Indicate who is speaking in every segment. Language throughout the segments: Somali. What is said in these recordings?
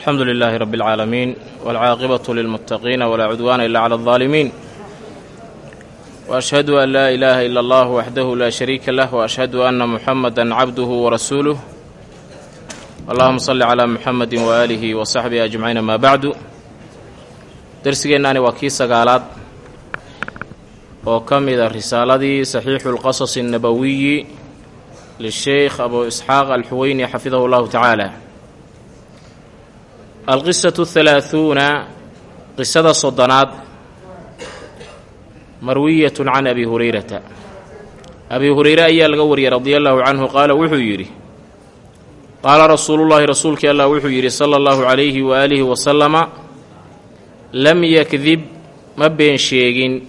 Speaker 1: alxamdu lilaahi rabi اlcaalamiin wاlcaaqibatu lilmuttaqiina walaa cudwaana ila cala اldaalimiin waashhadu an laa ilaaha ila allah waxdahu laa shariika lah waashhadu anna muxamada cabduhu warasuuluh allahuma salli calaa muxamedi waaalihi wa saxbihi ajmaciin amaa bacdu dersigeennaani waa kii sagaalaad oo ka mida risaaladii saxiixu lqasasi annabowiyi lisheykh abu isxaaq alxuweyni xafidahu llahu tacaala alqisatu halaahuuna qisada soddonaad marwiyatun can abi hurayrata. Abi hureyre ayaa laga wariyey radia allahu canhu qaala wuxuu yidhi qaala rasuulullaahi rasuulkii allah wuxuu yidhi sala allahu calayhi waaalihi wasalama lam yakdib ma been sheegin.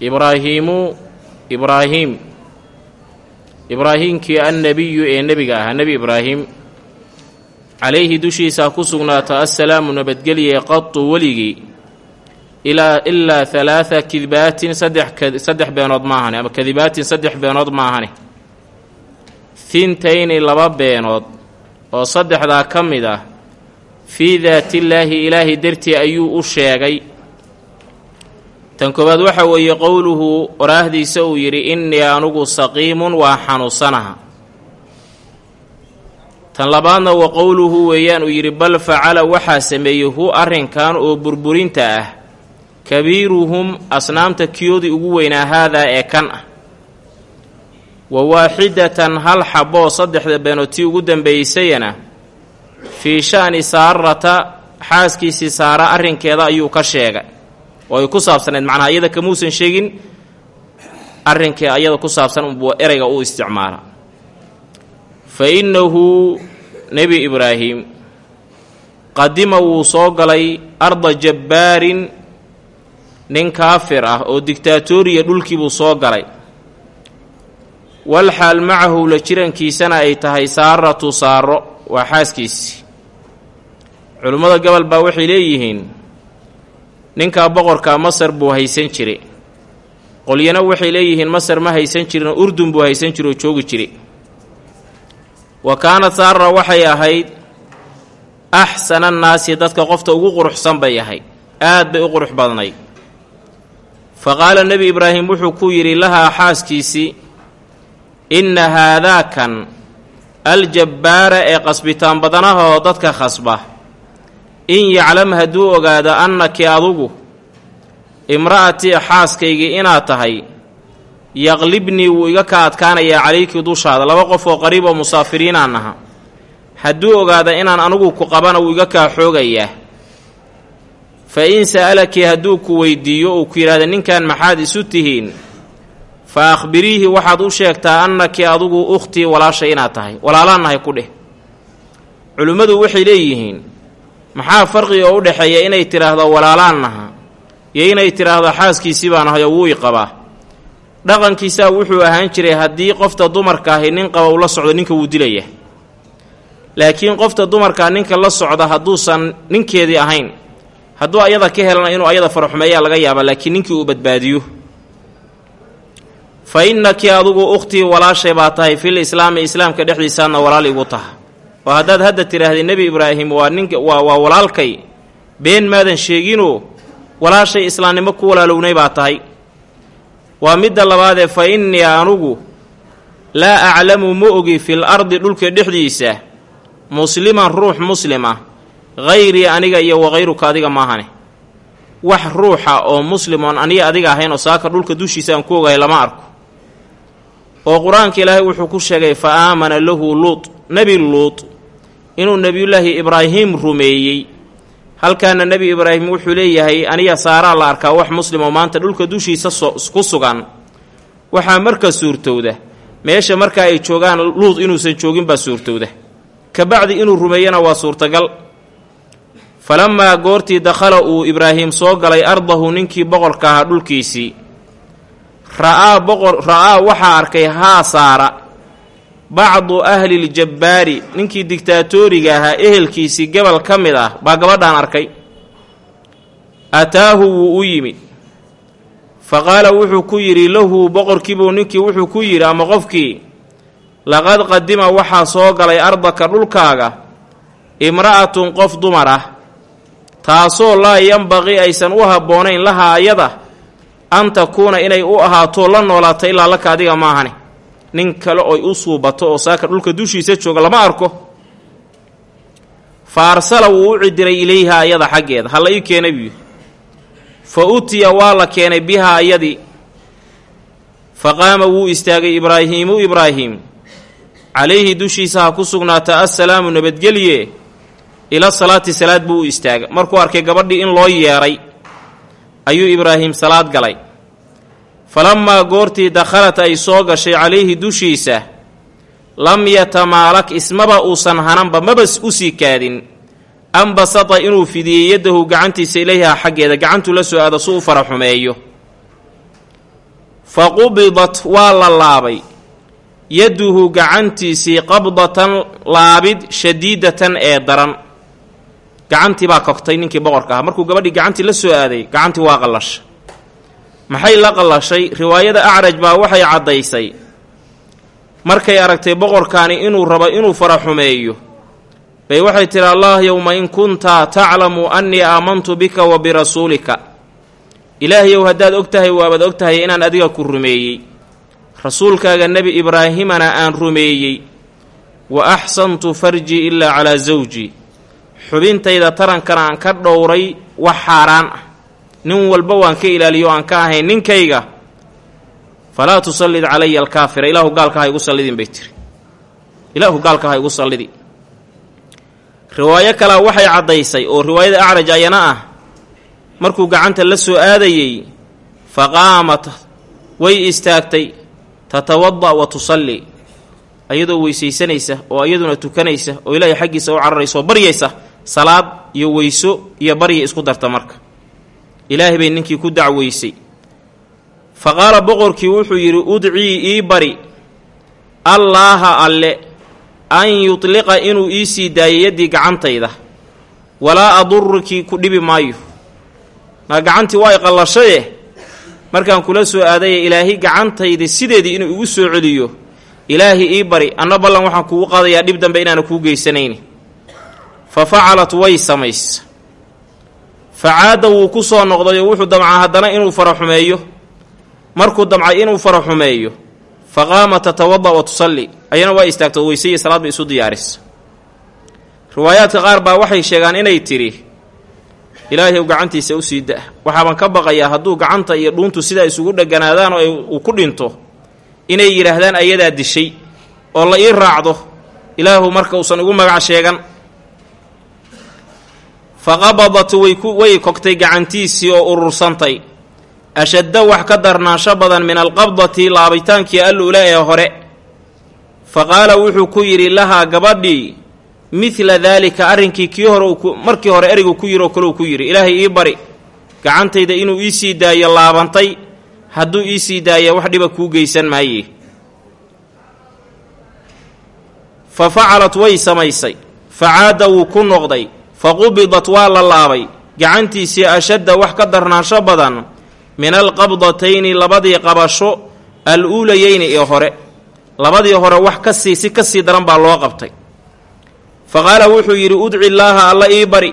Speaker 1: Ibraahiimu ibraahiim ibraahiimkii annebiyu ee nebiga ahaa nebi ibraahim calayhi dushiisa ku sugnaata assalaamu nabadgelye qatu weligii ilaa halaada kidbaatin saddex beenood maahane ama kadibaatin saddex beenood maahane hintayni laba beenood oo saddexdaa ka mid ah fii daatillaahi ilaahay dartii ayuu u sheegay. Tan koowaad waxa weeye qowluhu oraahdiisa uu yidhi innii anugu saqiimun waa xanuunsanaha tan labaadna wa qowluhu weeyaan uu yidhi bal facala waxaa sameeyey hu arrinkan oo burburinta ah. Kabiiruhum asnaamta kiyoodii ugu weynaa haadaa ee kan ah. Wa waaxidatan hal xaboo saddexda beenood tii ugu dambaysayana fii sha'ni saarata xaaskiisii saara arrinkeeda ayuu ka sheegay. Oo ay ku saabsaneed macnaha iyada kamuusan sheegin arrinkii ayada ku saabsan unbuu ereyga u isticmaala fa innahu nebi ibraahim qadima wuu soo galay arda jabbaarin nin kaafir ah oo digtaatoriya dhulkiibuu soo galay wal xaal macahu la jirankiisana ay tahay saaratu saaro waa xaaskiisii culimmada gobol baa waxay leeyihiin ninkaa boqorkaa masar buu haysan jiray qolyana waxay leeyihiin masar ma haysan jirin urdun buu haysan jira oo joogi jiray wa kaanat saara waxay ahayd axsana annaasi dadka qofta ugu quruxsan bay ahayd. Aad bay u qurux badnayd fa qaala nebi ibraahim wuxuu ku yidhi lahaa xaaskiisii inna haadaakan aljabbaara ee qasbitaan badanaha oo dadka khasba. In yaclam hadduu ogaado annaki adugu imra'atii xaaskaygii inaad tahay yaqlibnii wuu iga ka adkaanayaa calayki dushaada. Laba qof oo qariib oo musaafiriinaan aha hadduu ogaada inaan anugu ku qabana wuu iga kaa xoogayaa. Fa in sa'alakii hadduu ku weydiiyo uu ku yidhaahda ninkan maxaad isu tihiin? Fa akhbiriihi waxaad u sheegtaa annaki adugu ukhtii walaasha inaad tahay. Walaalaan nahay ku dheh. Culimmadu waxay leeyihiin maxaa farqi oo u dhexeeya inay tidhaahdo walaalaan naha? Iyo inay tidhaahdo xaaskiisii baan ahay oo wuu i qabaa dhaqankiisaa wuxuu ahaan jiray haddii qofta dumarka ahi nin qaba ula socdo ninka wuu dilaya. Laakiin qofta dumarkaa ninka la socda hadduusan ninkeedii ahayn hadduu ayada ka helana inuu ayada faraxumeeyaa laga yaaba laakiin ninkii uu badbaadiyo. Fa innakii adugu ukhtii walaashay baa tahay fil islaami islaamka dhexdiisaadna walaal igu taha. Oo haddaad hadda tidhaahday nebi ibraahim waa ninka waa waa walaalkay. Been maadan sheeginoo walaashay islaamnimo ku walaalownay baa tahay waa midda labaadee fa innii anugu laa aclamu ma ogi fil ardi dhulka dhexdiisa musliman ruux muslim ah hayrii aniga iyo wakayruka adiga maahane wax ruuxa oo muslim oon aniga adiga ahayn oo saaka dhulka dushiisa aan ku ogahay lama arko. Oo qur'aanka ilaahay wuxuu ku sheegay fa aamana lahu luut nebi luut inuu nebiyullaahi ibraahim rumeeyey halkaana nebi ibraahim wuxuu leeyahay aniga saaraa la arkaa wax muslim oo maanta dhulka dushiisa ku sugan. Waxaa marka suurtowda meesha marka ay joogaan luud inuusan joogin baa suurtowda. Kabacdi inuu rumeeyana waa suurtagal. Falamaa goortii dakhala uu ibraahim soo galay ardahu ninkii boqorka ahaa dhulkiisii. Ra'aa boqor ra'aa waxaa arkay haa saara bacdu ahliljabbaari ninkii digtaatoriga ahaa ehelkiisii gobol ka mid ah baa gabadhaan arkay. Ataahu wuu u yimid. Fa qaala wuxuu ku yidhi lahu boqorkiibuu ninkii wuxuu ku yidhi ama qofkii laqad qadima waxaa soo galay ardaka dhulkaaga imra'atun qof dumar ah taasoo laa yambaqii aysan u habboonayn lahaa ayada an takuuna inay u ahaato la noolaato ilaa laka adiga maahane nin kale oy u suubato oo saaka dhulka dushiisa jooga lama arko. Fa arsala wuu u cidiray ilayha ayada xaggeeda. Ha la ii keenay buu fa utiya waa la keenay bihaa ayadii fa qaama wuu istaagay ibraahiimu ibraahim calayhi dushiisa ha ku sugnaata assalaamu nabadgelye ila salaati salaad buu u istaagay markuu arkay gabadhii in loo yeedhay ayuu ibraahim salaad galay falammaa goortii dakhalat ay soo gashay calayhi dushiisa lam yatamaalak ismaba uusan hananba maba u sii kaadin. Ambasata inuu fidiyey yaddahu gacantiisa ilayhaa xaggeeda gacantuu la soo aado su u fara xumeeyo. Fa qubidat waa la laabay. Yadduhu gacantiisii qabdatan laabid shadiidatan ee daran. Gacantii baa kogtay ninkii boqorka ahaa. Markuu gabadhii gacantii la soo aaday gacantii waa qallashay maxay la qallashay? Riwaayada acraj baa waxay caddaysay. Markay aragtay boqorkaani inuu rabo inuu fara xumeeyo bay waxay tidhi allah yowma in kunta taclamu annii aamantu bika wa birasuulika ilaahayow haddaad og tahay waabaad og tahay inaan adiga ku rumeeyey. Rasuulkaaga nebi ibraahimana aan rumeeyey. Wa axsantu farjii ilaa calaa sawji xubintayda tarankana aan ka dhowray wax xaaraan ah nin walba waan ka ilaaliyo aan ka ahayn ninkayga falaa tusallid calaya alkaafira. Ilaahu gaalka ha igu sallidin bay tiri. Ilaahu gaalka ha igu sallidi. Riwaayo kalea waxay caddaysay oo riwaayada acraj ayana ah markuu gacanta la soo aadayey fa qaamat way istaagtay tatawada' wa tusalli. Ayadoo weysaysanaysa oo iyaduna tukanaysa oo ilaahay xaggiisa u cararaysa oo baryaysa salaad iyo weyso iyo barya isku darta marka ilaahay bay ninkii ku dacweysay. Fa qaala boqorkii wuxuu yidhi udcii ii bari allaaha alle an yutliqa inuu ii sii daayo yaddii gacantayda. Walaa adurukii ku dhibi maayo. Naa gacantii waa i qallashaye markaan kula soo aadaya ilaahay gacantayda sideedii inuu igu soo celiyo ilaahi ii bari anna ballan waxaan kugu qaadayaa dhib dambe inaana kuu geysanayni fa facalat way samays facaada wuu ku soo noqday oo wuxuu damcaa haddana inuu fara xumeeyo markuu damcay inuu fara xumeeyo fa qaama tatawada' wa tusalli. Ayana waa istaagto salaad bay isu diyaarisa riwaayaadka qaar baa waxay sheegaan inay tidhi ilaahay gacantiisa u sii da waxaabaan ka baqayaa hadduu gacanta iyo dhuuntu sidaa isugu dheganaadaan oo uu ku dhinto inay yidhaahdaan ayadaa dishay oo la ii raacdo. Ilaahu marka uusan igu magac sheegan fa qabadat way kogtay gacantiisii oo urursantay ashadda wax ka darnaansho badan min alqabdati laabitaankii alluula ee hore. Fa qaala wuxuu ku yidhi lahaa gabadhii midla daalika arrinkii kii hore markii hore ereygu ku yidhi oo kale uu ku yidhi. Ilaahay ii bari gacantayda inuu ii sii daayo laabantay hadduu ii sii daaya wax dhiba kuu geysan maaye. Fa facalat way samaysay. Facaada wuu ku noqday fa qubidat waa la laabay. Gacantiisii ashadda wax ka darnaansho badan min alqabdatayni labadii qabasho al uulayeyni ee hore. Labadii hore wax ka sii si ka sii daran baa loo qabtay. Fa qaala wuxuu yidhi udci llaaha alla ii bari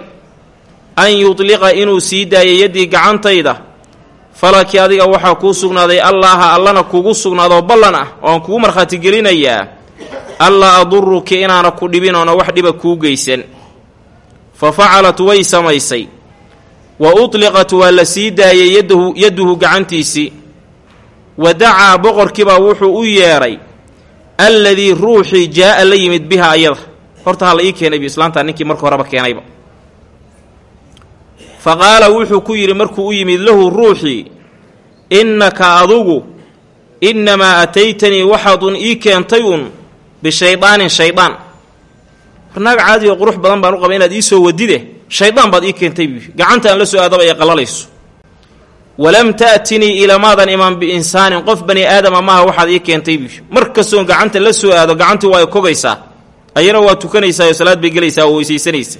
Speaker 1: an yudliqa inuu sii daayo yaddii gacantayda. Falakii adiga waxaa kuu sugnaaday allaaha allana kugu sugnaadoo ballan ah oo aan kugu markhaati gelinayaa. Allaa aduruki inaana ku dhibin oona wax dhiba kuu geysan fa facalat way samaysay. wa utliqat waa la sii daayay yadahu yadduhu gacantiisii wa dacaa boqorkiibaa wuxuu u yeedhay alladii ruuxii jaa'a la yimid biha ayada horta ha la ii keenaybu islaantaa ninkii marka horeba keenayba. fa qaala wuxuu ku yidhi markuu u yimid lahu ruuxii innaka adugu innamaa ataytanii waxaadun ii keentay un bishaydaanin shaydaan hornaag caadi oo qurux badan baan u qaba inaad ii soo wadide shaydaan baad ii keentay buu gacanta aan la soo aadaba ay qallalayso walam ta'tinii ilamaadan imaan biinsaanin qof bani aadama maaha waxaad ii keentay buu mar kastoon gacanta la soo aado gacantii waa ay kogaysaa. Ayana waa tukanaysaa oo salaad bay gelaysaa oo weysaysanaysa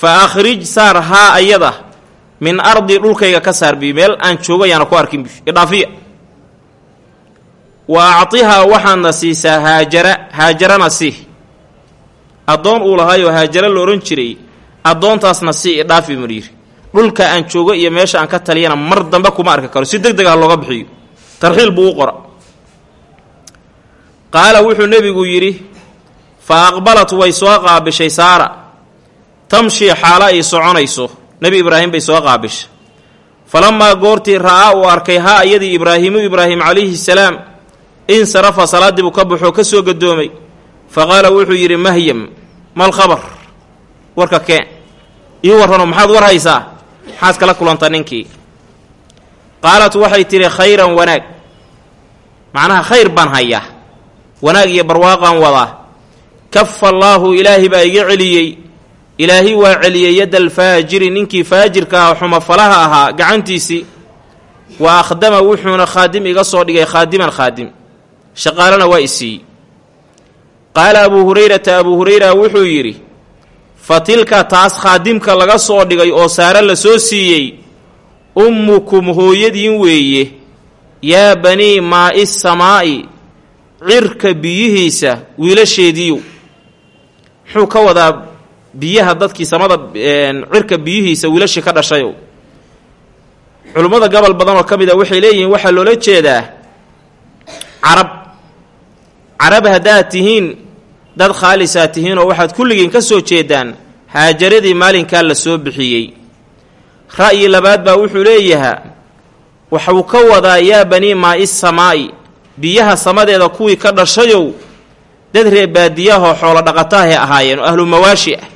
Speaker 1: fa akhrij saar haa ayada min ardi dhulkayga ka saar bi meel aan joogo ayaana ku arkin bu idhaafiya. Wa actihaa waxaadna siisaa haajara haajarana sii addoon uu lahaayoo haajaro la odhan jiray addoontaasna si idhaafi mar yidhi. Dhulka aan joogo iyo meesha aan ka taliyana mar dambe kuma arki karo. Si deg deg ah looga bixiyo. Tarxiil buu u qora qaala wuxuu nebigu yidhi fa aqbalat way soo qaabishay saara. Tamshii xaalo ay soconayso. Nebi ibraahim bay soo qaabishay. Falamaa goortii ra'aa uu arkay haa iyadii ibraahiimu ibraahim calayhi salaam insarafa salaaddii buu ka baxoo ka soo gadoomay fa qaala wuxuu yidhi mahyam mal khabar. Warka keen ii warranoo maxaad war haysaa? Maxaad kala kulanta ninkii. Qaalat waxay tidhi khayran wanaag. Macnaha khayr baan hayaa. Wanaag iyo barwaaqaan wadaa. Kafa allaahu ilaahi baa iga celiyey. Ilaahi waa celiyey yadda alfaajiri ninkii faajirka ah xumafalaha ahaa gacantiisii wa akhdama wuxuuna khaadim iga soo dhigay khaadiman khaadim. Shaqaalena waa isiiyey qaala abuu hurayrata abuu hurayra wuxuu yidhi fa tilka taas khaadimka laga soo dhigay oo saare la soo siiyey ummukum hooyadiin weeye yaa banii maa'i samaa'i cirka biyihiisa wiilasheediiyow muxuu ka wadaa biyaha dadkii samada cirka biyihiisa wiilashii ka dhashayow culummada gobol badan oo ka mid a waxay leeyihiin waxaa loola jeedaa carab carab haddaad tihiin dad khaalisaa tihiin oo waxaad kulligiin ka soo jeedaan haajaradii maalinkaa la soo bixiyey. Ra'yi labaad baa wuxuu leeyahaa waxuu ka wadaa yaa banii maa'i samaa'i biyaha samadeeda kuwii ka dhashayow dad ree baadiyahoo xoolo dhaqataahay ahaayeen oo ahlu mawaashi ah.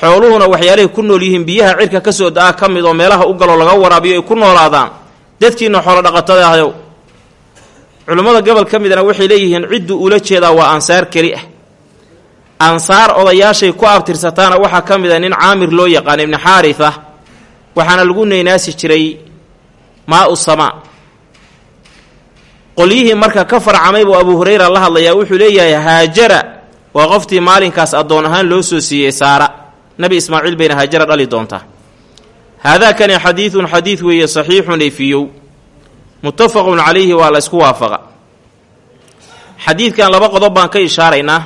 Speaker 1: Xooluhuna waxyaalahay ku nool yihiin biyaha cirka ka soo da'a ka mid oo meelaha u galoo laga waraabiyo ay ku noolaadaan. Dadkiina xoolo dhaqatada ahyow culummada gobol ka midna waxay leeyihiin cidduu ula jeedaa waa ansaar keli ah. Ansaar odayaashay ku abtirsataana waxaa ka mid a nin caamir loo yaqaan ibni xaarisa waxaana lagu neynaasi jiray maa-u samaa. Qolyihii marka ka farcamay abuu hurayra la hadlayaa wuxuu leeyahay haajara waa qoftii maalinkaas addoon ahaan loo soo siiyey saara. Nebi ismaaciil bayna haajara dhali doontaa. Haadaakani xadiidun xadiid weeye saxiixun efiyow muttafaqun calayhi waa la ysku waafaqa. Xadiidkan laba qodob baan ka ishaaraynaa.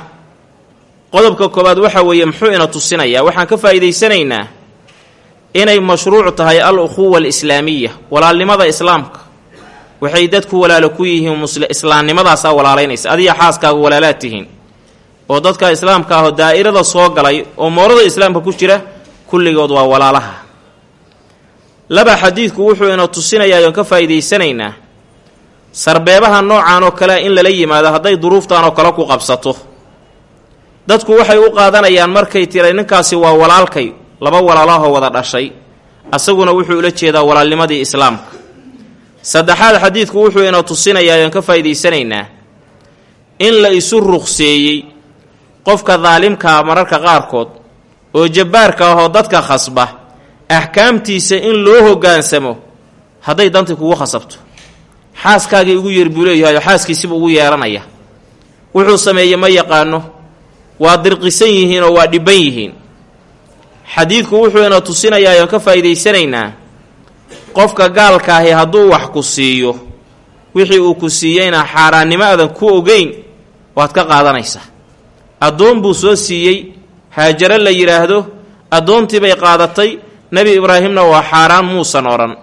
Speaker 1: Qodobka koowaad waxa weeye muxuu ina tusinayaa. Waxaan ka faa'iidaysanaynaa inay mashruuc tahay al ukhuwa alislaamiya walaalnimada islaamka. Waxay dadku walaalo ku yihiin islaamnimadaasaa walaalaynaysa. Adiga xaaskaagu walaalaad tihiin. Oo dadka islaamka ahoo daa'irada soo galay oo moorada islaamka ku jira kulligood waa walaalaha laba xadiidku wuxuu ina tusinayaa oon ka faa'iidaysanaynaa. Sarbeebaha noocan oo kalea in lala yimaado hadday duruuftan oo kale ku qabsato. Dadku waxay u qaadanayaan markay tiray ninkaasi waa walaalkay laba walaalahoo wada dhashay. Asaguna wuxuu ula jeedaa walaalnimadii islaamka. Saddexaad xadiidku wuxuu ina tusinayaa oon ka faa'iidaysanaynaa. In la isu ruqseeyey qofka daalimkaa mararka qaarkood oo jabbaarka ahoo dadka khasba axkaamtiisa in loo hoggaansamo hadday dantii kugu khasabto. Xaaskaagii ugu yeer buu leeyahay xaaskiisiba ugu yeeranaya wuxuu sameeyey ma yaqaano waa dirqisan yihiin oo waa dhibban yihiin. Xadiidku wuxuu ina tusinayaa oon ka faa'iidaysanaynaa qofka gaalkaahi hadduu wax ku siiyo wixii uu ku siiyeyna xaaraannimo aadan ku ogeyn waad ka qaadanaysaa. Addoon buu soo siiyey haajaro la yidhaahdo addoontii bay qaadatay nebi ibraahimna waa xaaraan muusan odhan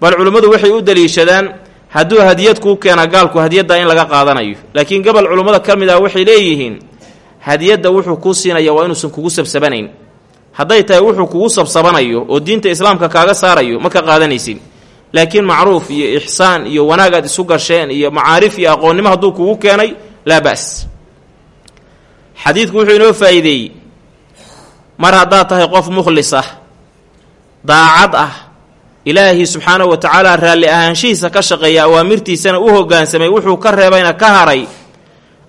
Speaker 1: bal culimmadu waxay u daliishadaan hadduu hadiyad kuu keena gaalku hadiyadda in laga qaadanayo. Laakiin gobol culimmada ka mid ah waxay leeyihiin hadiyadda wuxuu kuu siinaya waa inuusan kugu sabsabanayn. Hadday tahay wuxuu kugu sabsabanayo oo diinta islaamka kaaga saarayo ma ka qaadanaysin. Laakiin macruuf iyo ixsaan iyo wanaag aad isu gasheen iyo macaarif iyo aqoonnimo hadduu kugu keenay laa ba'as xadiidku wuxuu inoo faa'iideeyey mar haddaad tahay qof mukhlis ah daacad ah. Ilaahii subxaanahu wa tacaala raalli ahaanshihiisa ka shaqeeya awaamirtiisana u hoggaansamay wuxuu ka reebayna ka haray.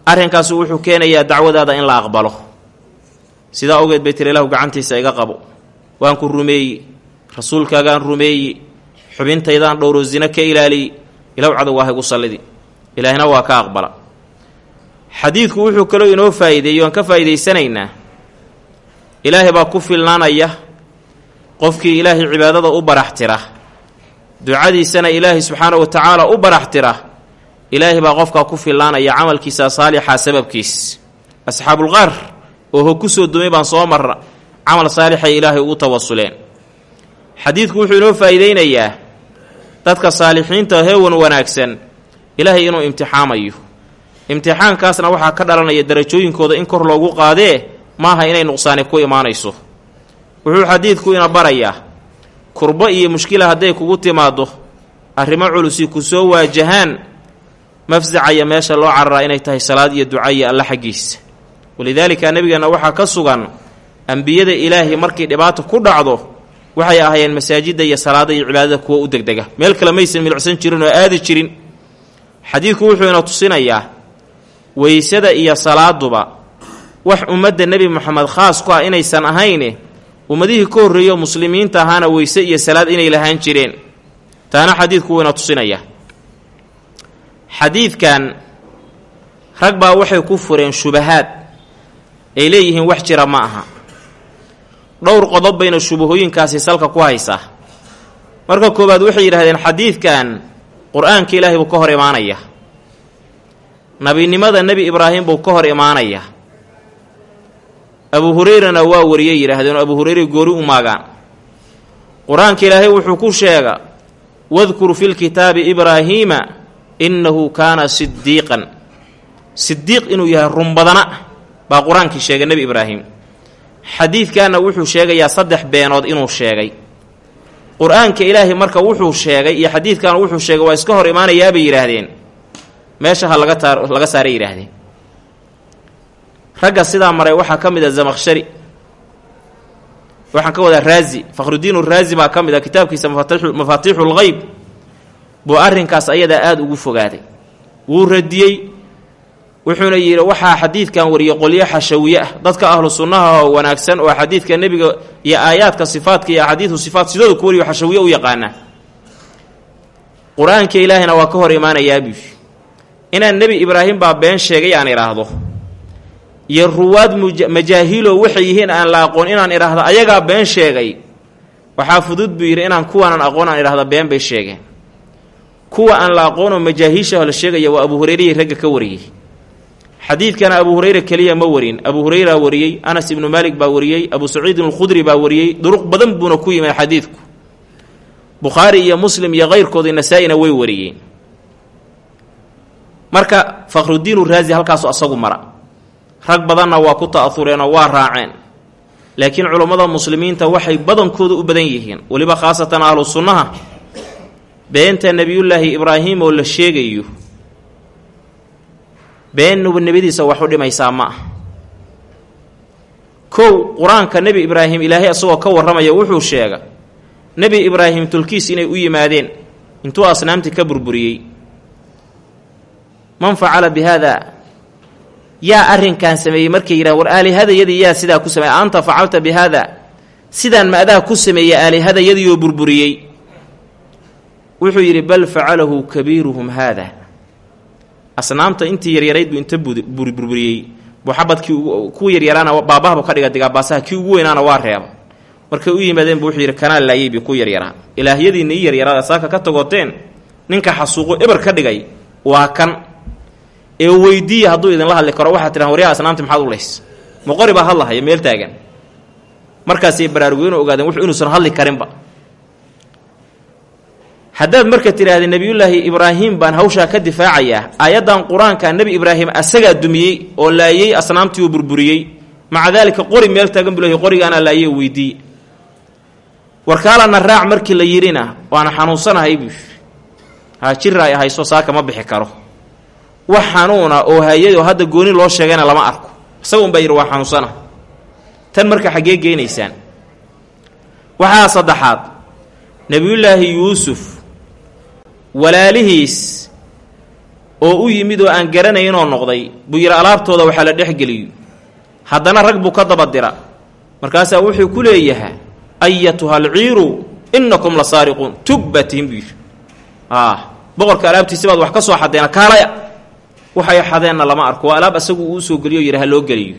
Speaker 1: Arrinkaasu wuxuu keenayaa dacwadaada in la aqbalo. Sidaa ogeed bay tiri ilahu gacantiisa iga qabo. Waan ku rumeeye rasuulkaagaan rumeeye xubintaydaan dhowro zino ka ilaaliye ilow cadow waa igu sallidi. Ilaahina waa ka aqbala. Xadiidku wuxuu kaloo inoo faa'iideeyey waan ka faa'iidaysanaynaa ilaahay baa ku filnaanaya qofkii ilaahay cibaadada u barax tira ducadiisana ilaahay subxaana wa tacaala u barax tira ilaahay baa qofkaa ku filnaanaya camalkiisa saalixa sababkiis. Asxaabulqaar oo hog ku soo dumay baan soo marra camal saalixay ilaahay ugu tawasuleen. Xadiidku wuxuu inoo faa'iideynayaa dadka saalixiinta heewan wanaagsan ilaahay inuu imtixaamayo. Imtixaankaasna waxaa ka dhalanaya darajooyinkooda in kor loogu qaadee maaha inay nuqsaani ku imaanayso wuxuu xadiidku ina barayaa kurbo iyo mushkila hadday kugu timaaddo arrimo culusi ku soo waajahaan mafsacaya meesha loo cararaa inay tahay salaad iyo duca iyo alla xaggiisa walidaalika nebigeenna waxaa ka sugan ambiyada ilaahi markii dhibaata ku dhacdo waxay ahaayeen masaajidda iyo salaada iyo cibaadada kuwa u degdega. Meel kale maysan milicsan jirin oo aadi jirin. Xadiidku wuxuu ina tusinayaa weysada iyo salaaduba wax ummadda nebi moxamed khaas ku ah inaysan ahayne ummadihii ka horreeyo muslimiinta ahaana weyse iyo salaad inay lahaan jireen. Taana xadiidku wuu ina tusinayaa xadiidkan rag baa waxay ku fureen shubahaad. Ay leeyihiin wax jira ma aha. Dhowr qodob bayna shubahooyinkaasi salka ku haysaa marka koowaad waxay yidhahdeen xadiidkan qur'aanka ilaahay buu ka hor imaanaya. Nabinimada nebi ibraahim buu ka hor imaanaya abu hureyrana waa wariyey yidhaahdeen oo abu hureyre goori u maagaan qur'aanka ilaahay wuxuu ku sheega wadkur fi lkitaabi ibraahiima innahu kaana sidiiqan sidiiq inuu yahay runbadana baa qur'aankii sheegay nebi ibraahim. Xadiidkanna wuxuu sheegayaa saddex beenood inuu sheegay. Qur'aanka ilaahay marka wuxuu sheegay iyo xadiidkan wuxuu sheegay waa iska hor imaanayaabay yidhaahdeen. Meesha ha laga taa laga saaray yidhaahdeen ragga sidaa maray waxaa ka mid a zamakshari waxaan ka wadaa raazi fakhrudiin raazi baa ka mid a kitaabkiisa mafaatiixu lgeyb buu arrinkaas ayadaa aada ugu fogaaday. Wuu radiyey wuxuuna yidhi waxaa xadiidkan wariyey qolyo xashawiye ah. Dadka ahlu sunnaha wanaagsan oo xadiidka nebiga iyo aayaadka sifaadka iyo axaadiidu sifaat sidooda ku wariyo xashawiye u yaqaana qur'aanka ilaahina waa ka hor imaanayaabi inaan nebi ibraahim baa been sheegay aan idhaahdo iyo ruwaad majaahiilo waxay yihiin aan la aqoon inaan idhaahdo ayagaa been sheegay. Waxaa fudud buu yidhi inaan kuwaanan aqoon aan idhahda been bay sheegeen. Kuwa aan la aqoonoo majaahiishaho la sheegaya waa abu hureyreyi ragga ka wariyey. Xadiidkana abu hureyre keliya ma warin. Abu hureyraa wariyey anas ibnu maalik baa wariyey abu saciidin alkhudri baa wariyey duruq badan buuna ku yimid xadiidku. Bukhaari iyo muslim iyo keyrkoodii nasaa-ina way wariyeen. Marka fakhrudiinu raazi halkaasu asagu mara rag badanna waa ku ta'ahureenoo waa raaceen. Laakiin culummada muslimiinta waxay badankooda u badan yihiin. Weliba khaasatan ahlu sunnaha beenta nebiyullaahi ibraahim oo la sheegayo beennuba nebadiisa wax u dhimaysaa ma ah kow qur'aanka nebi ibraahim ilaahay isagoo ka warramaya wuxuu sheega nebi ibraahim tulkiis inay u yimaadeen intuu asnaamtii ka burburiyey man facala bi haada yaa arrinkan sameeyey markay yidhahan war aalihadayadii yaa sidaa ku sameeyey anta facalta bi haada sidaan ma adaa ku sameeyey aalihadayadii oo burburiyey? Wuxuu yidhi bal facalahu kabiiruhum haada. Asnaamta intii yaryarayd buu inta burburiyey. Buu xabadkii kuwa yaryaraana baabahbu ka dhiga digaabbaasaha kii ugu weynaana waa reeba markay u yimaadeen bu wuxuu yidhi kanaa laayey bi ku yaryaraa ilaahyadiinna ii yaryaraada saaka ka tagoteen ninka xasuuqo eber ka dhigay waa kan ee weydiiya hadduu idinla hadli karo waxaad tidhahan waryaha asnaamti maxaad u lays moqori baa hadlahaya meel taagan. Markaasay baraarugeynu ogaadeen wuxuu inuusan hadli karinba. Haddaad marka tidhaahda nebiyullaahi ibraahim baan hawshaa ka difaacayaa aayaddan qur'aanka nebi ibraahim asagaa dumiyey oo laayey asnaamtii uu burburiyey. Maca qori meel taagan buu lehy qorigaanaa laayey oo warkaalana raac markii la yidhina waana xanuunsanahay buu ha jirra ay hayso saaka ma bixi karo wax xanuuna oo hayadoo hadda gooni loo sheegayna lama arko. Isaga unbaa yidhi waa xanuunsana. Tan marka xaggee geynaysaan waxaa saddexaad. Nebiyullaahi yuusuf walaalihiis oo u yimid oo aan garanaynoo noqday buu yidhi alaabtooda waxaa la dhexgeliyo haddana rag buu ka daba dira markaasaa wuxuu ku leeyahaa ayatuha alciiru innakum la saariquun. Tugbatiin buu yidhi. Boqorka alaabtiisi baad wax ka soo xadeena kaalaya waxay xadeenna lama arko. Waa alaab asagu uu u soo geliyo yidhi ha loo geliyo.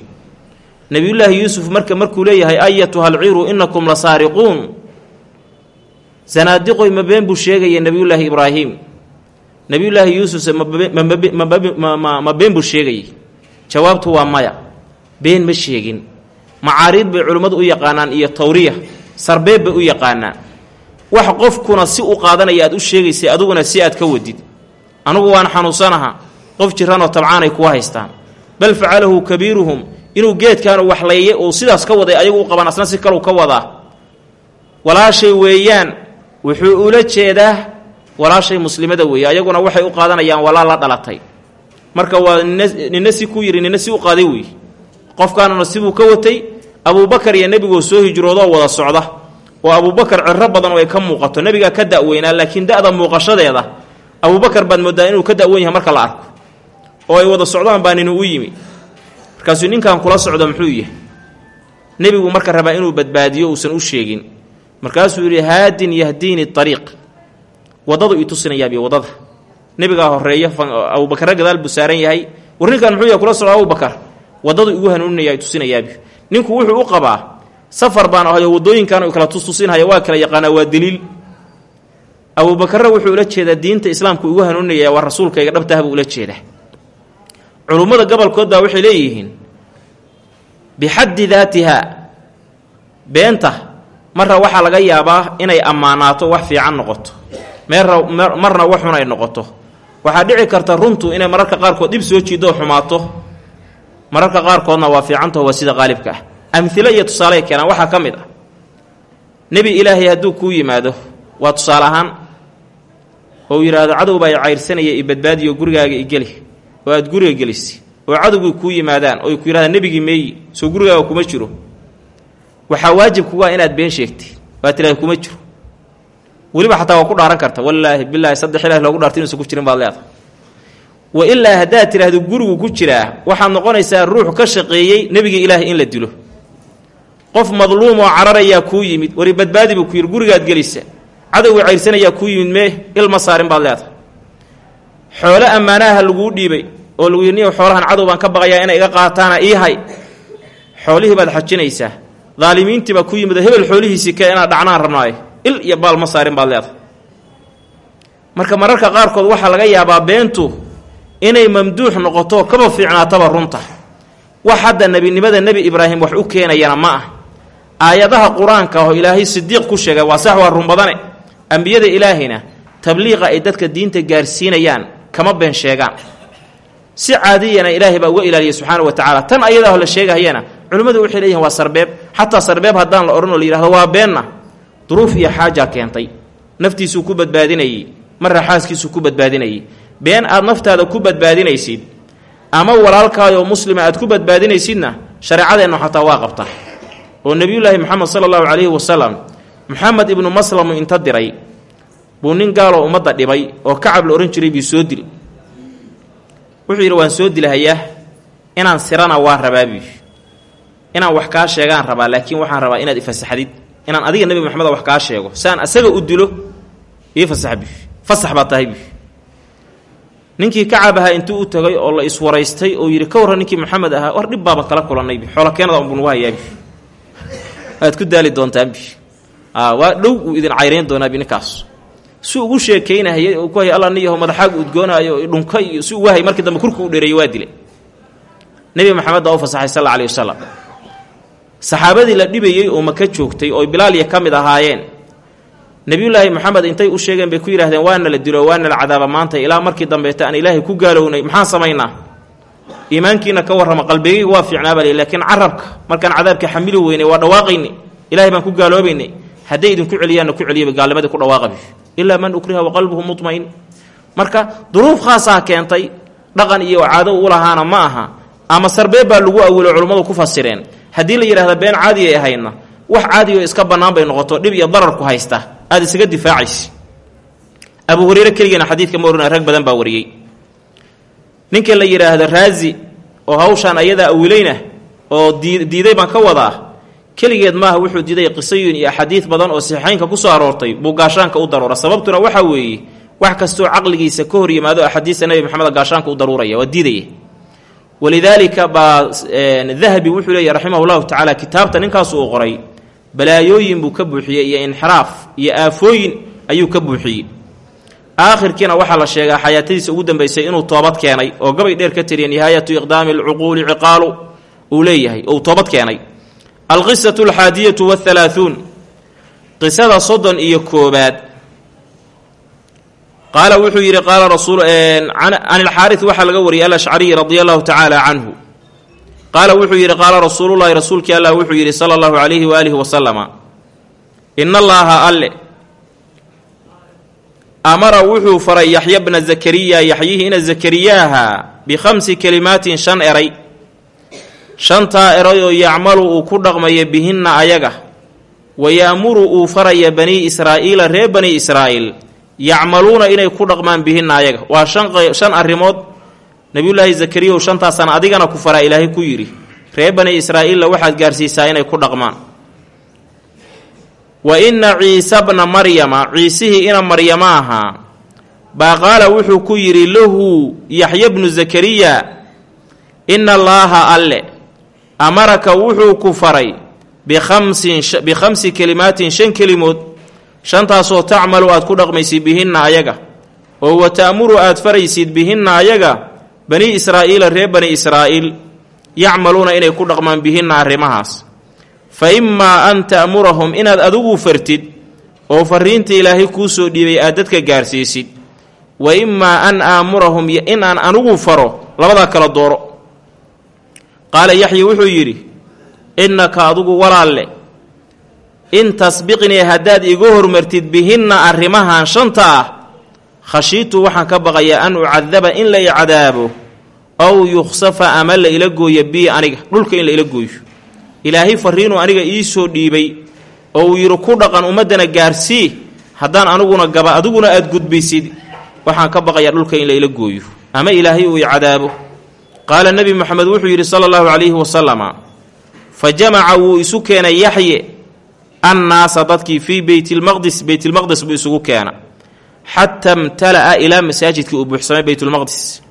Speaker 1: Nebiyullaahi yuusuf marka markuu leeyahay ayatuha alciiru innakum la saariquun. Sanaadiqoy ma been buu sheegaya nebiyullaahi ibraahim. Nebiyullaahi yuusufse ma been buu sheegayay. Jawaabtu waa maya. Been ma sheegin. Macaariid bay culimmadu u yaqaanaan iyo tawriya sarbeeb bay u yaqaanaan. Wax qofkuna si u qaadanaya aad u sheegaysay adiguna si aad ka wadid. Anugu waan xanuunsanaha qof jiranoo tabcaanay kuwa haystaan. Bal facalahu kabiiruhum inuu geedkaanu waxleeye uu sidaas ka waday ayagu u asna si kaleu ka wadaa. Walaashay weeyaan wuxuu ula jeedaa walaashay muslimada weeye ayaguna waxay u qaadanayaan walaal la dhalatay. Marka waa nina si ku yidhi nina si u qaaday weeye qofkaanuna sibuu ka watay abuubakar iyo nebigoo soo hijroodoo wada socda. Oo abuubakar ciro badan oo ay ka muuqato. Nebigaa ka da'weynaa laakiin da'da muuqashadeeda abuubakar baad moodaa inuu ka da'wen yahay marka la arko oo ay wada socdaan baa ninu u yimi. Markaasuu ninkan kula socdo muxuu yahay nebigu marka rabaa inuu badbaadiyo uusan u sheegin. Markaasuu yidhi haadin yahdiini ariiq waddadu ii tusinayaabiyo waddada nebigaa horreeya abuubakarra gadaal buu saaran yahay. War muxuu yahay kula socdo abubakar waddadu igu hanuuninaya ay tusinayaabiyo ninku wuxuu u qabaa safar baan ahayo waddooyinkan kala tustusinhaya waa kala yaqaanaa waa daliil. Abuubakarra wuxuu ula jeedaa diinta islaamku igu hanuuninaya waa rasuulkayga dhabtaha buu ula jeedaa culummada gobolkood baa waxay leeyihiin bixaddi daatiha beenta marra waxaa laga yaabaa inay ammaanaato wax fiican noqoto. Marna wax xun ay noqoto. Waxaa dhici karta runtu inay mararka qaarkood dhib soo jiidoo xumaato. Mararka qaarkoodna waa fiicantaho waa sida qaalibka ah. Amhilo iyo tusaaleay keenaan waxaa ka mid ah nebi ilaahay hadduu kuu yimaado waa tusaale ahaan oo yidhaahdo cadow baa i cayrsanaya i badbaadiyo gurigaaga igeli oo aad guriga gelisi oo cadowgii kuu yimaadaan oo ku yidhahdaan nebigii meeyi soo gurigaaga kuma jiro. Waxaa waajib kugaa inaad been sheegtay oo aad kuma jiro. Weliba xataa ku dhaaran karta wallaahi bilaahi saddex ilaah loogu dhaartay inuusan ku jirin baad leedahay wa ilaa haddaad tidhaahdo gurigu ku jiraa waxaad noqonaysaa ruux ka shaqeeyey nebigii ilaahay in la dilo. Qof madluum oo cararayaa kuu yimid wari badbaadi buu ku yidhi gurigaad gelisa cadowgii cayrsanayaa kuu yimid mee ilma baad leedahay xoolo ammaanaha laguu dhiibay oo lagu yidhi xoolahan cadow baan ka baqayaa inay iga qaataana ii hay. Xoolihii baad xajinaysaa. Daalimiintii baa ku yimid hebel xoolihiisii ka inaad dhacnaan rabnaayo il iyo baal ma saarin baad leedahay. Marka mararka qaarkood waxaa laga yaabaa beentu inay mamduux noqoto kaba fiicnaataba runta. Wax hadda nebinimada nebi ibraahim wax u keenayana ma ah. Aayadaha qur'aanka oo ilaahay sidiiq ku sheegay waa sax waa run badane. Ambiyada ilaahayna tabliiqa ay dadka diinta gaarsiinayaan kama been sheegaan si caadiyana ilaahay baa uga ilaaliyay subxaana wa tacaala. Tan ayadaah la sheegahayana culimmadu waxay leeyihiin waa sarbeeb. Xataa sarbeeb haddaan la odhan oo la yidhahdo waa beenna. Duruuf iyo xaajaa keentay. Naftiisuu ku badbaadinayey marra xaaskiisuu ku badbaadinayey. Been aad naftaada ku badbaadinaysid ama walaalkaayoo muslima aad ku badbaadinaysidna shareecadeennu xataa waa qabtaa. Oo nebiyullaahi moxamed sala allahu calayhi wasalam moxamed ibnu maslamu inta diray buu nin gaaloo ummadda dhibay oo kacab la odhan jiray bii soo dil wuxuu yidhi waan soo dilahayaa inaan sirana waa rabaa bii inaan wax kaa sheegaan rabaa laakiin waxaan rabaa inaad ifasaxdid inaan adiga nebi moxameda wax kaa sheego saan asaga u dilo ii fasax bii fasax baa tahay bii ninkii kacab ahaa intuu u tagay oo la iswaraystay oo yidhi ka warran ninkii maxamed ahaa war dhib baaba kala kulannay bi xoola keenada unbuu nagu hayaabi waad ku daali doontaanbi waa dhow uu idin cayrayn doonaabi ninkaas si ugu sheekaynahayay oo ku hay alla niyaho madaxaagu udgoonaayo dhunka iyo si ugu hay markii dambe kurku u dheereeyey waa dilay. Nebi maxamed baa u fasaxay sal alih wasalam saxaabadii la dhibayey oo maka joogtay oo bilaaliya ka mid ahaayeen nebiyullaahi moxamed intay u sheegeen bay ku yidhahdeen waana la dilo waana la cadaaba maanta ilaa markii dambeeta aan ilaahay ku gaalownay maxaan samaynaa? Iimaankiina ka warrama qalbigayga waa fiicnaabal laakiin carabka markaan cadaabka xamili weynay waa dhawaaqaynay ilahay baan ku gaaloobaynay. Hadday idinku celiyaanna ku celiyaba gaalnimadii ku dhawaaqabi ilaa man ukriha wa qalbuhu mutmain. Marka duruuf khaasaa keentay dhaqan iyo caado u lahaana ma aha ama sarbeeb baa lagu awilo culummadu ku fasireen. Haddii la yidhahda been caadi ay ahaydna wax caadiyo iska bannaan bay noqoto dhib iyo dararku haysta aada isaga difaacaysa abu hureyre keligeena xadiidka ma orina rag badan baa wariyey. Ninka la yidhaahdo raazi oo hawshaan ayadaa awilayna oo dii diiday baan ka wadaa keligeed maaha wuxuu diiday qisooyin iyo axaadiid badan oo saxiixaynka ku soo aroortay buu gaashaanka u daruura. Sababtuna waxaa weeye wax kastoo caqligiisa ka hor yimaado axaadiista nebi maxamed gaashaanka u daruuraya waa diidaya. Walidaalika baa dahabi wuxuu leeyahy raximah llahu tacaala kitaabta ninkaasu uu qoray balaayooyin buu ka buuxiyey iyo inxiraaf iyo aafooyin ayuu ka buuxiyey. Aakhirkiina waxaa la sheegaa xayaatadiisa ugu dambaysay inuu toobad keenay oo gabay dheer ka tiriya nihaayatu iqdaami alcuquuli ciqaalu uu leeyahay ou toobad keenay alqisatu alxaadiyatu wahalaahuun qisada soddon iyo koobaad. Qaala wuxuu yidhi qaala rasuul can ilxaaris waxaa laga wariyay alashcariy radia allahu tacaala canhu. Qaala wuxuu yidhi qaala rasuulullahi rasuulkii allah wuxuu yidhi sala allahu calayhi waaalihi wasalama ina allaaha alle. Amara wuxuu faray yaxya bna zakariya yaxyihii ina zakariyaaha bikhamsi kelimaatin shan eray shantaa eray oo yacmalu uu ku dhaqmaya bihinna ayaga. Wa ya'muru uu faraya banii israa'iila reer bani israa'iil yacmaluuna inay ku dhaqmaan bihinna ayaga. Waa shan arrimood. Nebiyullaahi zakariyahu shantaasana adigana ku faraa ilaahay ku yidhi reer bani israa'iilla waxaad gaarsiisaa inay ku dhaqmaan. Wa inna ciisa bna maryama ciisihii ina maryama ahaa baa qaala wuxuu ku yidhi lahu yaxya bnu zakariya ina allaaha alle amaraka wuxuu ku faray bikhamsi kelimaatin shan kelimood shantaasoo tacmalu aad ku dhaqmaysid bihinna ayaga oo wa ta'muru aad faraysid bihinna ayaga bani israa'iila reer bani israa'iil yacmaluuna inay ku dhaqmaan bihinna arrimahaas. Fa imaa an ta'murahum inaad adigu fartid oo fariinta ilaahay kuu soo dhiibay aad dadka gaarsiisid. Wa imaa an aamurahum in aan anigu faro labadaa kala dooro qaala yaxya wuxuu yidhi innaka adigu walaalle in tasbiqnii haddaad iga hormartid bihinna arrimahan shanta ah khashiitu waxaan ka baqayaa an ucadaba in la icadaabo ow yukhsafa ama la ila gooya bii aniga dhulka in la ila gooyo. Ilaahay fariinuu aniga ii soo dhiibay oo uu yidhi ku dhaqan ummaddana gaarsii haddaan aniguna gaba adiguna aad gudbisid waxaan ka baqayaa dhulka in la ila gooyo ama ilaahay uu icadaabo qaala nebi moxamed wuxuu yidhi sala allahu calayhi wasalama fa jamaca wuu isu keenay yaxye annaasa dadkii fii beytilmaqdis beytilmaqdis buu isugu keena xataa imtala'a ilaa masaajidkii uu buuxsamay beytulmaqdis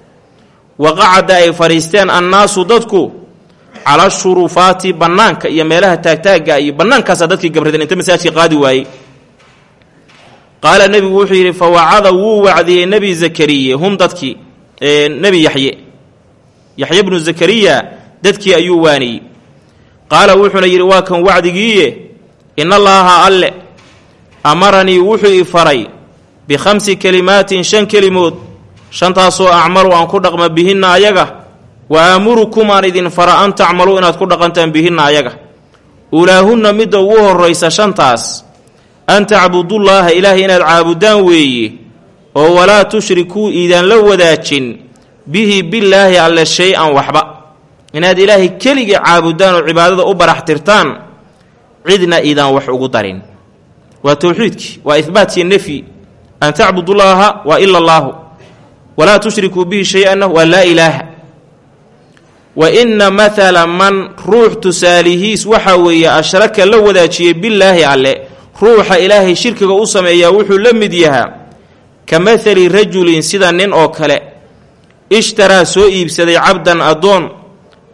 Speaker 1: wa qacada ay fadhiisteen annaasu dadku cala shurufaati bannaanka iyo meelaha taagtaagga iyo bannaankaasaa dadkii gabradeen inta masaajidka qaadi waayey. Qaala nebigu wuxuu yidhi fa wacada wuu wacdiyey nebi zakariye hum dadkii nebi yaxye yaxye bnu zakariya dadkii ayuu waaniyey. Qaala wuxuuna yidhi waa kan wacdigiiye? Inallaaha alle amaranii wuxuu i faray bikhamsi kelimaatin shan kelimood. Shantaasoo acmalu aan ku dhaqma bihinna ayaga wa aamurukum aan idin fara an tacmaluu inaad ku dhaqantaan bihinna ayaga. Ulaahunna midda ugu horraysa shantaas an tacbudullaaha ilaahay inaad caabudaan weeye oo walaa tushrikuu iidaan la wadaajin bihi billaahi alle shay-an waxba. Inaad ilaahay keligii caabudaan oo cibaadada u baraxtirtaan cidna iidaan wax ugu darin. Waa towxiidkii waa ihbaat iyo nefyi an tacbudullaaha waa ila allaahu. Walaa tushrikuu bihi shay-anna waa laa ilaaha. Wa inna mathala man ruux tusaalihiis waxaa weeye ashraka la wadaajiyey billaahi alle. Ruuxa ilaahay shirkiga u sameeyaa wuxuu la mid yahaa. Ka mathali rajulin sida nin oo kale ishtaraa soo iibsaday cabdan addoon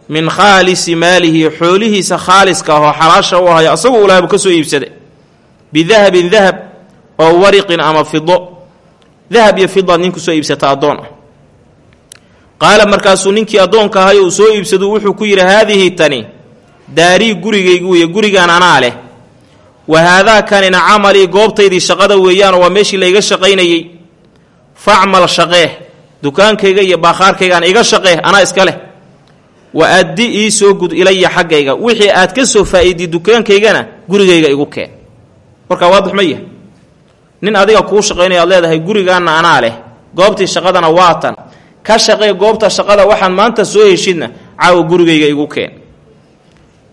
Speaker 1: min khaalisi maalihi xoolihiisa khaaliska ahoo xalaasha u ahayo asagu ulaabu ka soo iibsaday. Bidahabin dahab oo wariqin ama fido dahab iyo fidaad nin ku soo iibsata addoon. Ah qaala markaasuu ninkii addoonka ahay uu soo iibsadu wuxuu ku yidhi haadihi tani daarii gurigaygu weye gurigaan anaa leh. Wa haadaa kanina camalii goobtaydii shaqada weeyaanoo waa meeshii layga shaqaynayey. Facmal shaqee dukaankayga iyo baakhaarkaygaan iga shaqee anaa iska leh. Wa addi ii soo gud ilaya xaggayga. Wixii aad ka soo faa'iiday dukaankaygana gurigayga igu keen warkaa waadix ma yahay. Nin adiga kuu shaqaynaya ad leedahay gurigaanna anaa leh goobtii shaqadana waatan ka shaqee goobta shaqada waxaan maanta soo heshidna caawa gurigayga igu keen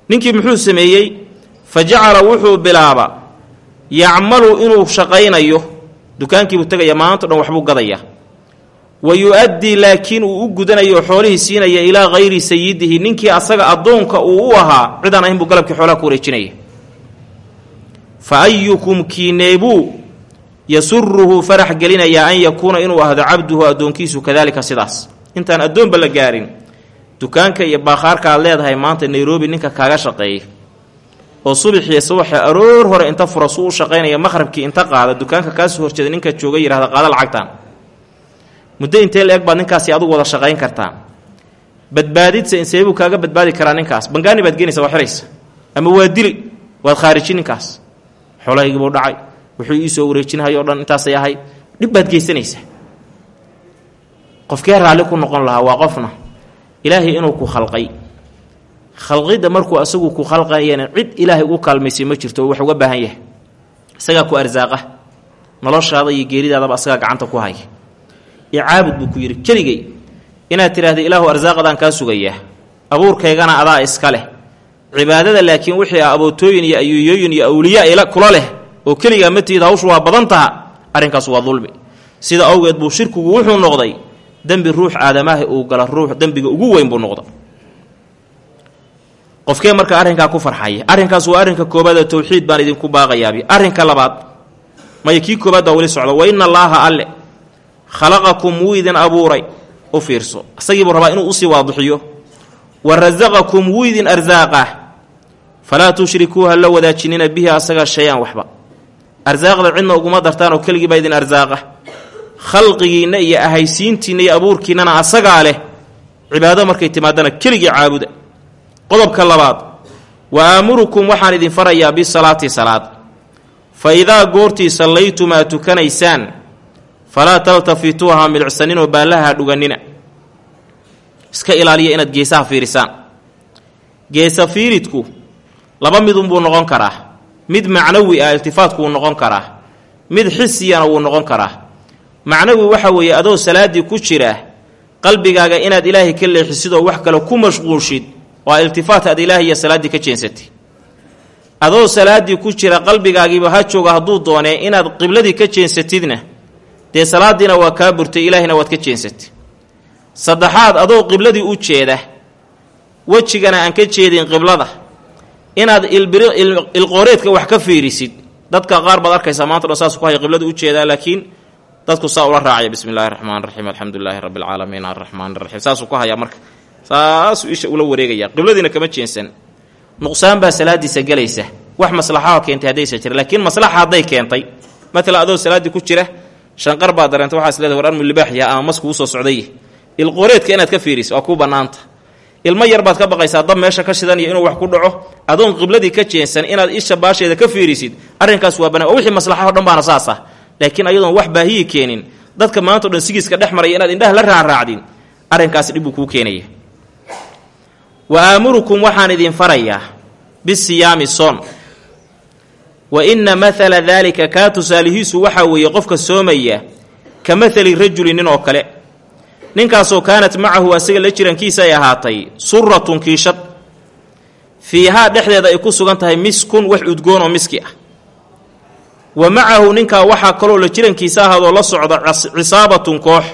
Speaker 1: ninkii muxuu sameeyey? Fa jacala wuxuu bilaaba yacmalu inuu shaqaynayo. Dukaankiibuu tegaya maanto dhan waxbuu gadaya wa yu-addii laakiin uu u gudanayo xoolihii siinaya ilaa hayri sayidihi ninkii asaga addoonka uu u ahaa cidaan ahayn buu galabkii xoolaha ku wareejinaya fa ayukum kiineebuu yasuruhu farax gelinayaa an yakuuna inuu ahdo cabduhu addoonkiisu kadaalika sidaas. Intaan addoonba la gaarin. Dukaanka iyo baakhaarka aad leedahay maanta nairobi ninka kaaga shaqeeya oo subaxiiyo subaxa aroor hore inta fura suu u shaqaynaya maqhrabkii inta qaada dukaanka kaasoo horjeeda ninka jooga yihahda qaada lacagtaan muddo intee la baad ninkaasi adugu wada shaqayn kartaan badbaadidsa inseebuu kaaga badbaadi karaa ninkaas. Bangaani baad geenaysa waa xiraysa. Ama waa dili waad khaarijin ninkaas. Xoolahaygiibuu dhacay wuxuu iisoo wareejinhay o dhan intaasay ahayd. Dhib baad geysanaysaa. Qofkee raalli ku noqon lahaa waa qofna ilaahay inuu ku khalqay. Khalqidda markuu asagu ku khalqayana cid ilaahay ugu kaalmaysay ma jirto wax uga baahan yahay. Isagaa ku arsaaqa noloshaada iyo geeridaadaba asagaa gacanta ku haya icaabud buu ku yidhi keligay inaad tidhaahda ilaahu arsaaqadaan kaa sugayaa abuurkaygana adaa iska leh. Cibaadada laakiin wixii ah abootooyin iyo ayuuyooyin iyo awliyaa ila kula leh oo keligaa matiid hawshu waa badan taha arrinkaas waa dulmi. Sida awgeed buu shirkigu wuxuu noqday dembi ruux aadamaha uu gala ruux dembiga ugu weyn buu noqda qofkee marka arrinkaa ku farxaya arrinkaas waa arrinka koobaad towxiid baan idinku baaqayaabi. Arrinka labaad maya kii koobaad baa weli socda wa ina allaaha alle khalaqakum wuu idin abuuray. U fiirso. Isagiibuu rabaa inuu u sii waadixiyo wa rasaqakum wuu idin arsaaqah falaa tushrikuu ha la wadaajinina bihi asaga shay-an waxba. Arsaaqda cidna uguma dartaan oo keligii baa idin arsaaqa khalqigiinna iyo ahaysiintiinna iyo abuurkiinnana asagaa leh cibaado markay timaadana keligii caabuda. Qodobka labaad. Wa aamurukum waxaan idin farayaa bisalaati salaad. Fa idaa goortii sallaytumaa tukanaysaan falaa taltafituuha milicsaninoo baallaha dhugannina iska ilaaliya inaad geesaha fiirisaan. Geesa fiiridku laba midunbuu noqon karaa. Mid macnawi ah iltifaatku wuu noqon karaa. Mid xisiyana wuu noqon karaa. Macnawi waxa weeye adoo salaaddii ku jira qalbigaaga inaad ilaahay ka leexisidoo wax kale ku mashquulshid waa iltifaat aad ilaahay iyo salaaddii ka jeensatay adoo salaaddii ku jira qalbigaagiiba ha jooga hadduu doonee inaad qibladii ka jeensatidna dee salaadiina waa kaa burtay ilaahayna waad ka jeensatay. Saddexaad adoo qibladii u jeeda wejigana aan ka jeedin qiblada. Inaad ilqooreedka wax ka fiirisid dadka qaar baad arkaysaa maanta dhan saas ku haya qiblada u jeedaa laakiin dadku saa ula raacaya bismi illaahi raxmaan raxiim alxamdulilaahi rabbi alcaalamiin arraxmaan raxiim saasuu hayaa marka. Saasuu isha ula wareegaya. Qibladiina kama jeensan nuqsaan baa salaadiisa gelaysa. Wax maslaxaha keentay haddaysa jira laakiin maslaxa hadday keentay. Matala adoo salaaddii ku jira shanqar baa dareenta waxaa is leedahay war armu libaax yaha ama masku u soo socday ilqooreedka inaad ka fiiriso waa kuu bannaanta. Ilmo yar baad ka baqaysaa dab meesha ka shidan iyo inuu wax ku dhaco adoon qibladii ka jeensan inaad isha baasheeda ka fiirisid arrinkaas waa banaan wixii maslaxaho dhan baana saas ah. Laakiin ayadoon wax baahiyi keenin dadka maanta o dhan sigiiska dhex maraya inaad indhaha la raacraacdin arrinkaasi dhibbuu kuu keenaya. Wa aamurukum waxaan idin farayaa bisiyaami soon wa inna mathala daalika kaa tusaalihiisu waxaa weeye qofka soomaya ka mathali rajuli nin oo kale. Ninkaasoo kaanat macahu asaga la jirankiisa ay ahaatay suratun kiishad. Fiihaa dhexdeeda ay ku sugan tahay miskun wax udgoon oo miski ah. Wa macahu ninkaa waxaa kaloo la jirankiisa ahaadoo la socda cisaabatun koox.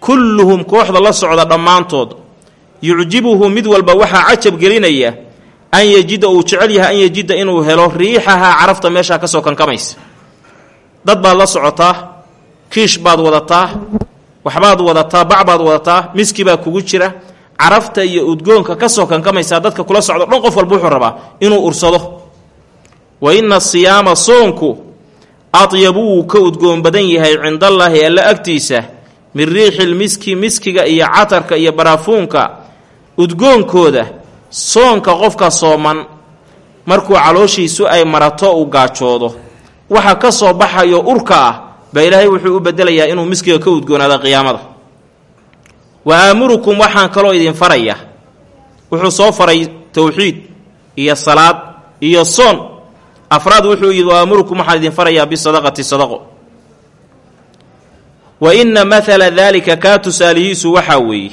Speaker 1: Kulluhum kooxda la socda dhammaantood. Yucjibuhu mid walba waxaa cajab gelinaya an yejida uu jecel yahay an yejida inuu helo riixahaa carafta meeshaa ka soo kankamaysa. Dad baad la socotaa kiish baad wadataa waxbaad wadataa bacbaad wadataa miski baa kugu jira. Carafta iyo udgoonka ka soo kankamaysaa dadka kula socdo dhan qof walba wuxuu rabaa inuu ursado. Wa inna siyaama soonku adyabu wuu ka udgoon badan yahay cindallaahi alla agtiisa min riixil miski miskiga iyo catarka iyo baraafuunka udgoonkooda soonka qofka sooman markuu calooshiisu ay marato uu gaajoodo waxa ka soo baxayo urka ah baa ilaahay wuxuu u bedelayaa inuu miskiga ka udgoonaado qiyaamada. Wa aamurukum waxaan kaloo idin farayaa. Wuxuu soo faray towxiid iyo salaad iyo soon. Afraad wuxuu yidhi wa aamurukum waxaan idin farayaa bisadaqati sadaqo. Wa inna mathala daalika kaa tusaalihiisu waxaa weeye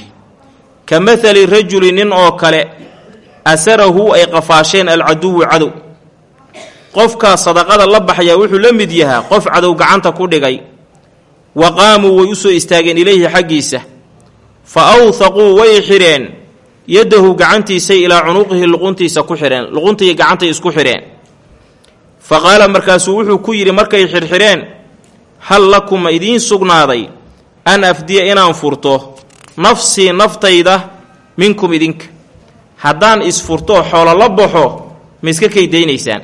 Speaker 1: ka mathali rajuli nin oo kale asarahu ay qafaasheen alcaduwu cadow. Qofkaa sadaqada la baxayaa wuxuu la mid yahaa qof cadow gacanta ku dhigay. Wa qaamuu way u soo istaageen ilayhi xaggiisa. Fa awthaquu way xidheen yaddahu gacantiisay ilaa cunuuqihi luquntiisa ku xidheen luquntii gacantay isku xidheen fa qaala markaasuu wuxuu ku yidhi markay xidhxidheen hal lakum ma idiin sugnaaday an afdiya inaan furto. Nafsii naftayda minkum idinka haddaan isfurtoo xoolo la baxo ma iska kaydaynaysaan.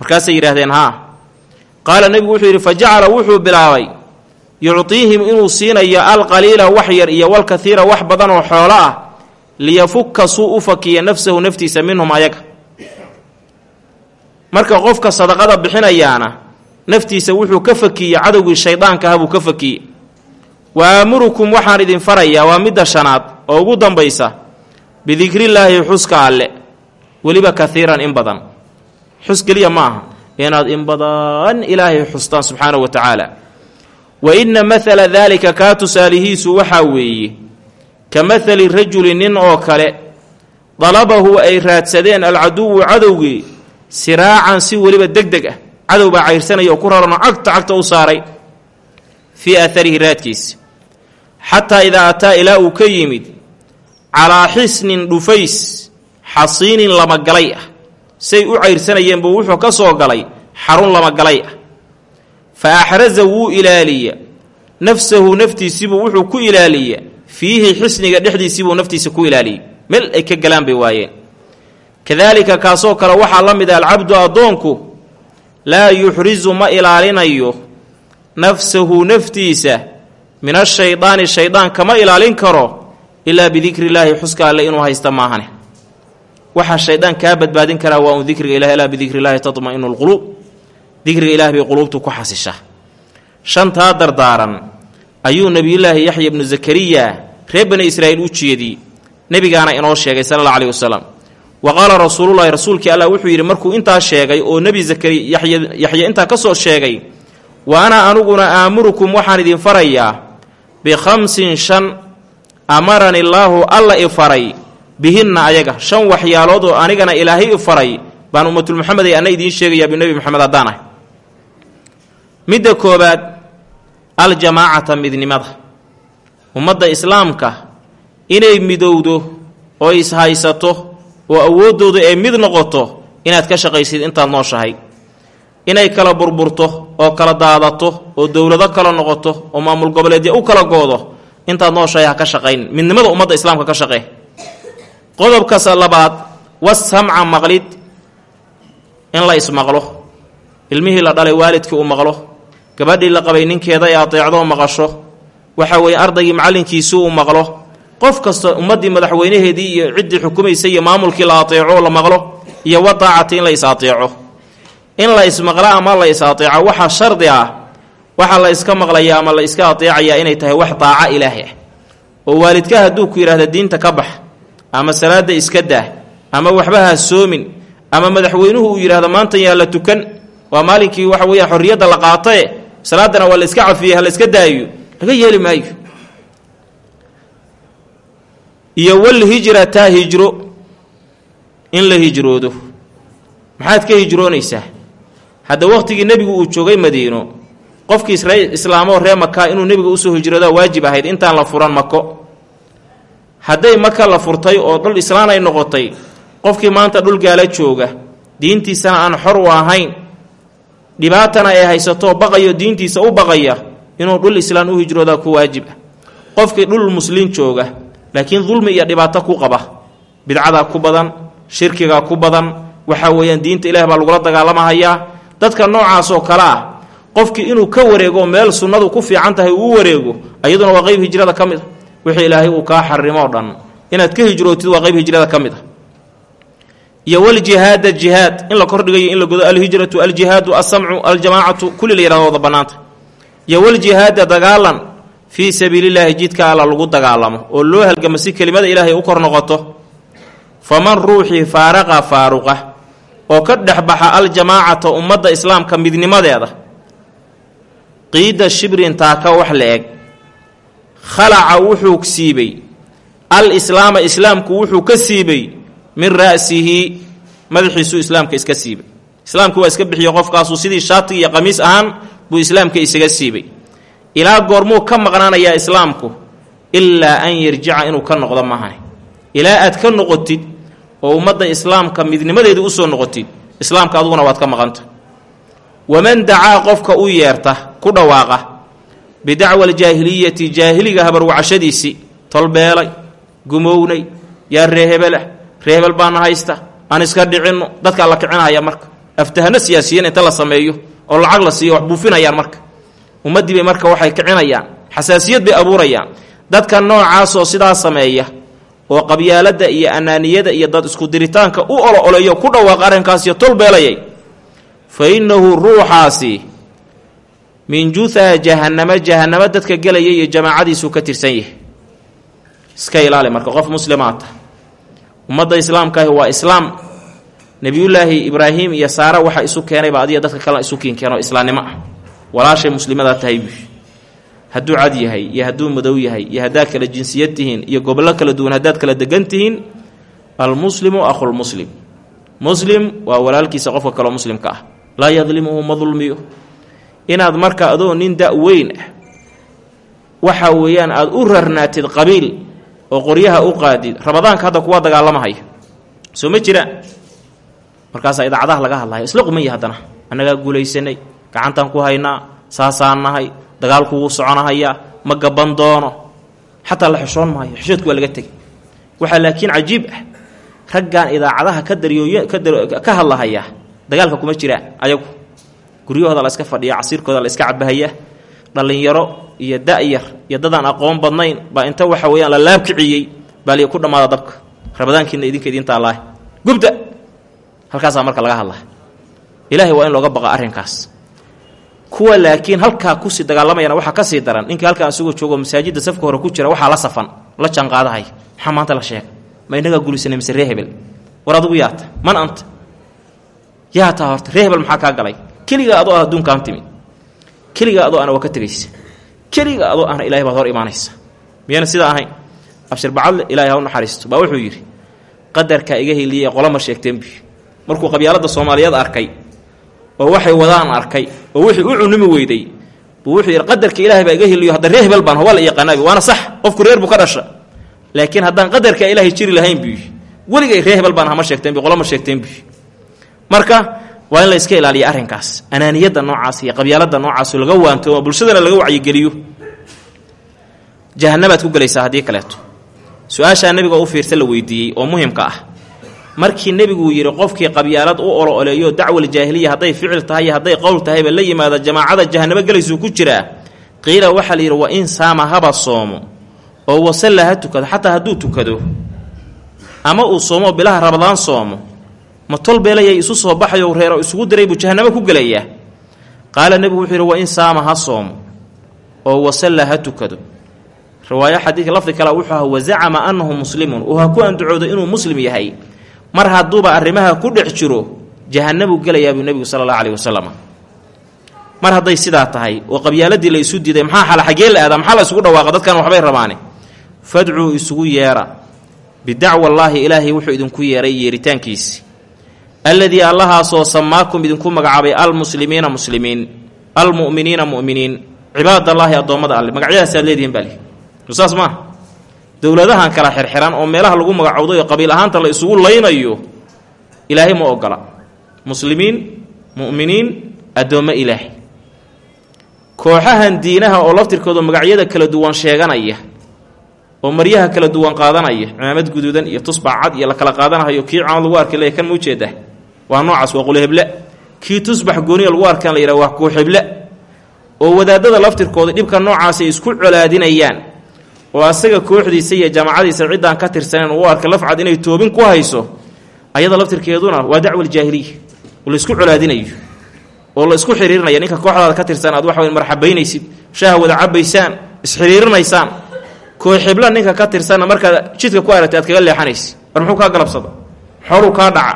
Speaker 1: Markaasay yidhaahdeen haa. Qaala nebigu wuxuu yidhi fa jacala wuxuu bilaabay yucdiihim inuu siinayo alqaliila wax yar iyo walkathiira wax badan oo xoolo ah liyafukka suu u fakiya nafsahu naftiisa minhum ayaga. Marka qofka sadaqada bixinayaana naftiisa wuxuu ka fakiyey cadowgii shaydaanka ah buu ka fakiyey wa aamurukum waxaan idin farayaa waa midda shanaad oo ugu dambaysa bidikrillaahi xuska alle. Weliba kaiiran in badan. Xus keliya ma aha inaad in badan ilaahay xustaan subxaanahu wa tacaala. Wa inna mathala daalika kaa tusaalihiisu waxaa weeye ka mathali rajuli nin oo kale dalabahu ay raadsadeen alcaduwu cadowgii siraacan si weliba deg deg ah. Cadow baa cayrsanaya oo ku raranoo cagta cagta u saaray fii aaharihi raadkiisa xataa idaa ataa ilaa uu ka yimid calaa xisnin dhufays xasiinin lamagalay ah. Say u cayrsanayeen buu wuxuu ka soo galay xarun lamagalay ah. Fa axraza wuu ilaaliya. Nafsahu naftiisibuu wuxuu ku ilaaliya. Fiihi xisniga dhexdiisiibuu naftiisa ku ilaaliyey meel ay ka galaan bay waayeen. Kadaalika kaasoo kale waxaa la mid ah alcabdu addoonku laa yuxrisu ma ilaalinayo. Nafsahu naftiisa min ashaydaani shaydaan kama ilaalin karo ilaa bidikri illaahi xuska alle inuu haysta maahane. Waxaa shaydaan kaa badbaadin karaa waa un dikriga ilahi alaa bidikri illaahi tatma'inu lquluub dikriga ilaah bay quluubtu ku xasisha. Shantaa dardaaran ayuu nebiyullaahi yaxya ibnu zakariya reer bani israa'iil u jeediyey nebigaana inoo sheegay sala alla aleyhi wasalam wa qaala rasuulullaahi rasuulkii allah wuxuu yidhi markuu intaa sheegay oo nebi zakariya yaxya intaa ka soo sheegay wa ana aniguna aamurukum waxaan idin farayaa bikhamsin shan amarani llaahu alla i faray bihinna ayaga. Shan waxyaalood oo anigana ilaahay i faray baan ummatul muxamed ay anna idiin sheegayaa binebi moxamed haddaan ahay. Midda koobaad aljamaacata midnimada. Ummadda islaamka inay midowdo oo ishaysato oo awooddooda ay mid noqoto inaad ka shaqaysid intaad nooshahay. Inay kala burburto oo kala daadato oo dowlado kala noqoto oo maamul goboleedya u kala goodo intaad nooshahay ha ka shaqayn midnimada ummadda islaamka ka shaqee. Qodobkaas labaad wasamca maqlid in la ismaqlo. Ilmihii la dhalay waalidkii uu maqlo. Gabadhii la qabay ninkeeda ay adeecdo maqasho. Waxa weeye ardaygii macallinkiisii uu maqlo. Qof kasta ummaddii madaxweynaheedii iyo ciddii xukumaysay iyo maamulkii la ateeco la maqlo iyo wadaacati in la is ateeco in la ismaqla ama la is ateeco waxaa shardi ah waxaa la iska maqlayaa ama la iska ateecayaa inay tahay wax daaca ilaahi ah. Oo waalidka hadduu ku yidhahda diinta ka bax ama salaada iska dah ama waxba soomin ama madaxweynuhu uu yidhahdo maanta yaa la tukan waa maalinkii waxa weeyaan xorriyadda la qaatae salaadana waa la iska cafiyey ha la iska daayo laga yeeli maayo. Iyo walhijrata hijro in la hijroodo. Maxaad ka hijroonaysaa? Hadda wakhtigii nebigu uu joogay madiino qofkii islaamoo ree maka inuu nebiga u soo hijroodaa waajib ahayd. Intaan la furan mako hadday maka la furtay oo dhul islaan ay noqotay qofkii maanta dhul gaala jooga diintiisana aan xor u ahayn dhibaatana ay haysato baqayo diintiisa u baqaya inuu dhul islaan u hijroodaa ku waajib ah. Qofkii dhul muslin jooga laakiin dulmi iyo dhibaato ku qaba bidcadaa ku badan shirkigaa ku badan waxaa weeyaan diinta ilaah baa lagula dagaalamahayaa dadka noocaasoo kale ah qofkii inuu ka wareego meel sunnadu ku fiican tahay uu wareego ayaduna waa qeyb hijrada ka mid a wixii ilaahay uu kaa xarimoo dhan. Inaad ka hijrootid waa qeyb hijrada ka mid a iyo waljihaada jihaad in la kordhigayo in la godo alhijratu aljihaadu alsamcu aljamaacatu kulli la yihahdo wada bannaanta. Iyo waljihaada dagaalan fii sabiilillaahi jidka alla lagu dagaalamo oo loo halgamo si kelimada ilaahay u kor noqoto. Faman ruuxii faaraqa faaruqa oo ka dhexbaxa aljamaacata ummadda islaamka midnimadeeda qiida shibrin taaka wax la eg. Khalaca wuxuu siibay. Al islaama islaamku wuxuu ka siibay min ra'sihi madaxiisuu islaamka iska siibay. Islaamkii waa iska bixiyo qofkaasuu sidii shaatiga iyo qamiis ahaan buu islaamka isaga siibay. Ilaa goormuu ka maqnaanayaa islaamku ilaa an yarjica inuu ka noqdo maahane. Ilaa aad ka noqotid oo ummadda islaamka midnimadeedii u soo noqotid islaamka aduguna waad ka maqanta waman dacaa qofka u yeerta ku dhawaaqa. Bidacwa aljaahiliyati jaahiliga habarwacashadiisii tolbeelay gumownay yaa reehebelah reehebel baana haysta aan iska dhicinno dadkaa la kicinaya marka. Aftahano siyaasiyiin inta la sameeyo oo lacag la siiyo wax buufinayaan marka. Ummaddii bay marka waxay kicinayaan xasaasiyad bay abuurayaan. Dadka noocaasoo sidaa sameeya oo qabyaaladda iyo anaaniyada iyo dad isku diritaanka u olo oleeyo ku dhawaaq arrinkaasiyo tolbeelayay fa innahu ruuxaasi min juhaa jahannama jahannamo dadka gelaya iyo jamaacadiisuu ka tirsan yahay. Iska ilaali marka qof muslimaata ummadda islaamkaahi waa islaam. Nebiyullaahi ibraahim iyo saara waxa isu keenayba adiga dadka kalena isu kiinkeenoo islaamnimo ah. Walaashay muslimadaa tahay buy hadduu cad yahay iyo hadduu madow yahay iyo haddaad kala jinsiyad tihiin iyo gobollo kala duwan haddaad kala degan tihiin almuslimu akhulmuslim muslim. Waa walaalkiisa qofka kaloo muslimka ah. Laa yadlimuhu ma dulmiyo inaad marka adoo nin da' weyn ah waxa weeyaan aada u rarnaatid qabiil oo qoryaha u qaadid ramadaanka hadda kuwa dagaalamahaya soo ma jiraan markaasaa idaacadaha laga hadlaya. Isla haddana. Annagaa guulaysanay gacantaan ku haynaa saasaan nahay dagaalku wuu soconahayaa ma gaban doono. Xataa la xishoon maayo xishoodku waa laga tegay waxaa laakiin cajiib ah raggan idaacadaha ka daryooy ka hadlahaya dagaalka kuma jiraan ayagu guryahooda la iska fadhiya casiirkooda la iska cabahaya dhallinyaro iyo da'yar iyo dadaan aqoon badnayn baa inta waxa weeyaan la laabkiciyey baa li ku dhammaada dabka. Rabadaankiina idinka idiintaalaahi gubda halkaasaa marka laga hadlaa. Ilaahay waa in looga baqa arrinkaas. Kuwa laakiin halkaa ku sii dagaalamayana waxaa ka sii daran ninkii halkaan isagoo joogo masaajidda safka hore ku jira waxaa la safan la janqaadahay. Maxaa maanta la sheega ma inagaa guulaysanay mise ree war adugu yaata man anta? Yaataa horta ree maxaa kaa galay keligaa adoo adduunkaan timi keligaa adoo ana waa ka tegaysa keliga adoo ahna ilahay baad hor imaanaysa. Miyana sidaa ahayn? Abshir bacadle ilahay ha naxariisto. Baa wuxuu yidhi qadarkaa iga heliyey qolama sheegteenbi markuu qabyaaladda soomaaliyeed arkay oo waxay wadaan arkay oo wixii u cunumi weyday buu wuxuu yidhi qadarka ilaahay baa iga heliyo hadda ree hebel baan waa la waana sax. Qofku reer buu ka dhasha. Laakiin haddaan qadarka ilaahay jiri lahayn buu yidhi. Weligay ree hebel baan hama sheegteenbi qolama sheegteenbi marka waa in la iska ilaaliya arrinkaas. Anaaniyadda noocaas iyo qabyaaladda noocaas laga waanto bulshadana laga wacyigeliyo. Jahanabaad ku gelaysaa haddii kaleeto. Su'aashaa nebiga u fiirsa la weydiiyey oo muhimka ah. Markii nebiguu yidhi qofkii qabyaalad u olo oleeyo dacwal jaahiliya hadday ficil tahay iyo hadday qowl tahayba la yimaada jamaacada jahanabo gelaysuu ku jiraa qiila waxaa la yidhi wa in saama haba soomo oo wasalla ha tukado xataa hadduu tukado. Ama uu soomo bilaha rabadaan soomo ma tolbeelayay isu soo baxayo reero isugu diray buu jahanamo ku gelayaa. Qaala nebigu wuxuu yidhi wa in saama ha soomo oo wasalla ha tukado. Riwaayo xadiidka lafdi kale wuxuu aha wazacama annahu muslimun. Uu ha ku andacoodo inuu muslim yahay. Mar hadduuba arrimaha ku dhex jiro jahanabuu gelayaa buu nebigu sala allahu aleyhi wasalam mar hadday sidaa tahay oo qabyaaladii la isu diiday maxaa xala xaggee la aadaa maxaa isugu dhawaaqa? Dadkan waxbay rabaane fadcuu isugu yeera. Bidacwallaahi ilaahay wuxuu idinku yeeray yeeritaankiisi alladii allahaasoo samaakum idinku magacaabay almuslimiina muslimiin almu'miniina mu'miniin cibaadallaahi addoommada alle magacyadaasaad leedihiin baa lihi saas maaha dowladahan kala xirxiran oo meelaha lagu magacowday oo qabiil ahaanta la isugu laynayo ilaahay ma ogola muslimiin mu'miniin addoommo ilaahay kooxahan diinaha oo laftirkooda magacyada kala duwan sheeganaya oo maryaha kala duwan qaadanaya cimaamad guduudan iyo tusbac cad iyo la kala qaadanayo kii caamad lagu arkay le kan ma u jeedaa waa noocaas waa qulheble kii tusbax gooniya lagu arkaan la yidhaha waa kuuxible oo wadaadada laftirkooda dhibka noocaas ay isku colaadinayaan. Oo asaga kooxdiisa iyo jaamacadiisa ciddaan ka tirsaneen u arka lafcad inay toobin ku hayso ayada laftirkeeduna waa dacwal jaahiliya oo la isku colaadinayo. Oo la isku xiriirinaya ninka kooxdaada ka tirsan aad waxa marxabaynaysid shaaha wada cabaysaan isxiriirinaysaan. Kooxibla ninka ka tirsanna markaad jidka ku aragtay aad kaga leexanaysi war muxuu kaa galabsada? Xooluu kaa dhaca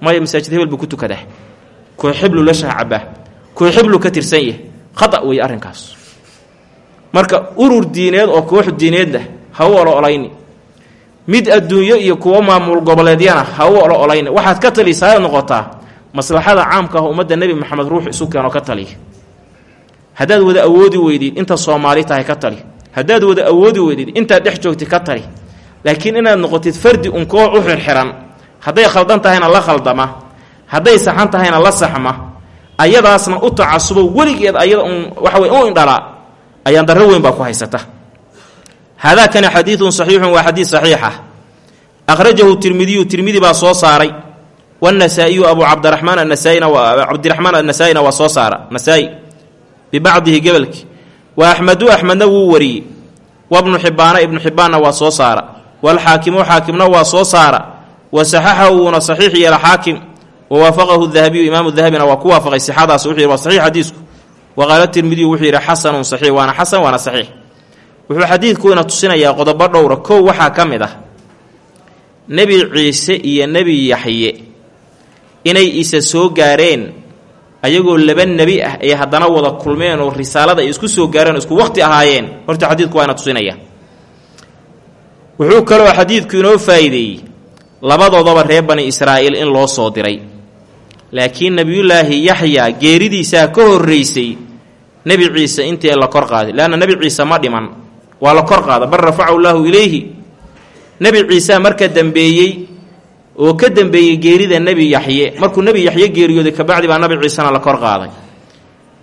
Speaker 1: maya masaajid hebel buu ku tukadaa kooxiblu la shaha cabaa kooxiblu ka tirsan yahay. Khata weeye arrinkaas. Marka urur diineed oo koox diineedna ha u olo olayni. Mid adduunyo iyo kuwo maamul goboleedyana ha u olo olayni. Waxaad ka talisaa noqotaa maslaxada caamka ah ummadda nebi maxamed ruux isu keenoo ka taliya haddaad wada awoodi weydid inta soomaali tahay ka tali. Haddaad wada awoodi weydid intaad dhex joogtid ka tali. Laakiin inaad noqotid fardi un koox u xirxiran hadday khaldan tahayna la khaldama hadday saxan tahayna la saxma ayadaasna u tacasubo weligeed ayada un waxa wey u indhalaa ayaan darro weyn baa ku haysata. Haadaakani xadiidun saxiixun waa xadiid saxiixa. Akhrajahu tirmidiyu tirmidi baa soo saaray. Wanasaa'iyu abu cabdiraxmaan anasaaina cabdiraxmaan annasaa-ina waa soo saara nasaa-i bibacdihi gebalki. Wa axmedu axmedna wuu wariyey. Wabnu xibbaana ibnu xibbaanna waa soo saara. Walxaakimu xaakimna waa soo saara wa saxaxahu wuuna saxiix yeela xaakim wa waafaqahu dahabiyu imaamu dahabina waa ku waafaqay sixadaas wuxuu yidhi waa saxiix xadiisku. Wa qaala tirmidiyu wuxuu yidhi xasanun saxiix. Waana xasan waana saxiix. Wuxuu xadiidkuina tusinayaa qodobo dhowra kow waxaa ka mid ah. Nebi ciise iyo nebi yaxye inay isa soo gaareen ayagoo laba nebi ah ay haddana wada kulmeen oo risaalada ay isku soo gaareen isku waqti ahaayeen. Horta xadiidku waa ina tusinaya. Wuxuu kaloo xadiidku inoo faa'iideeyey labadoodaba reer bani israa'iil in loo soo diray. Laakiin nebiyullaahi yaxyaa geeridiisaa ka horraysay nebi ciise intii la kor qaaday leanna nebi ciise ma dhiman. Waa la kor qaada. Bal rafacahu llaahu ilayhi. Nebi ciisaa marka dembeeyey oo ka dembeeyey geerida nebi yaxye markuu nebi yaxye geeriyooday kabacdi baa nebi ciisena la kor qaaday.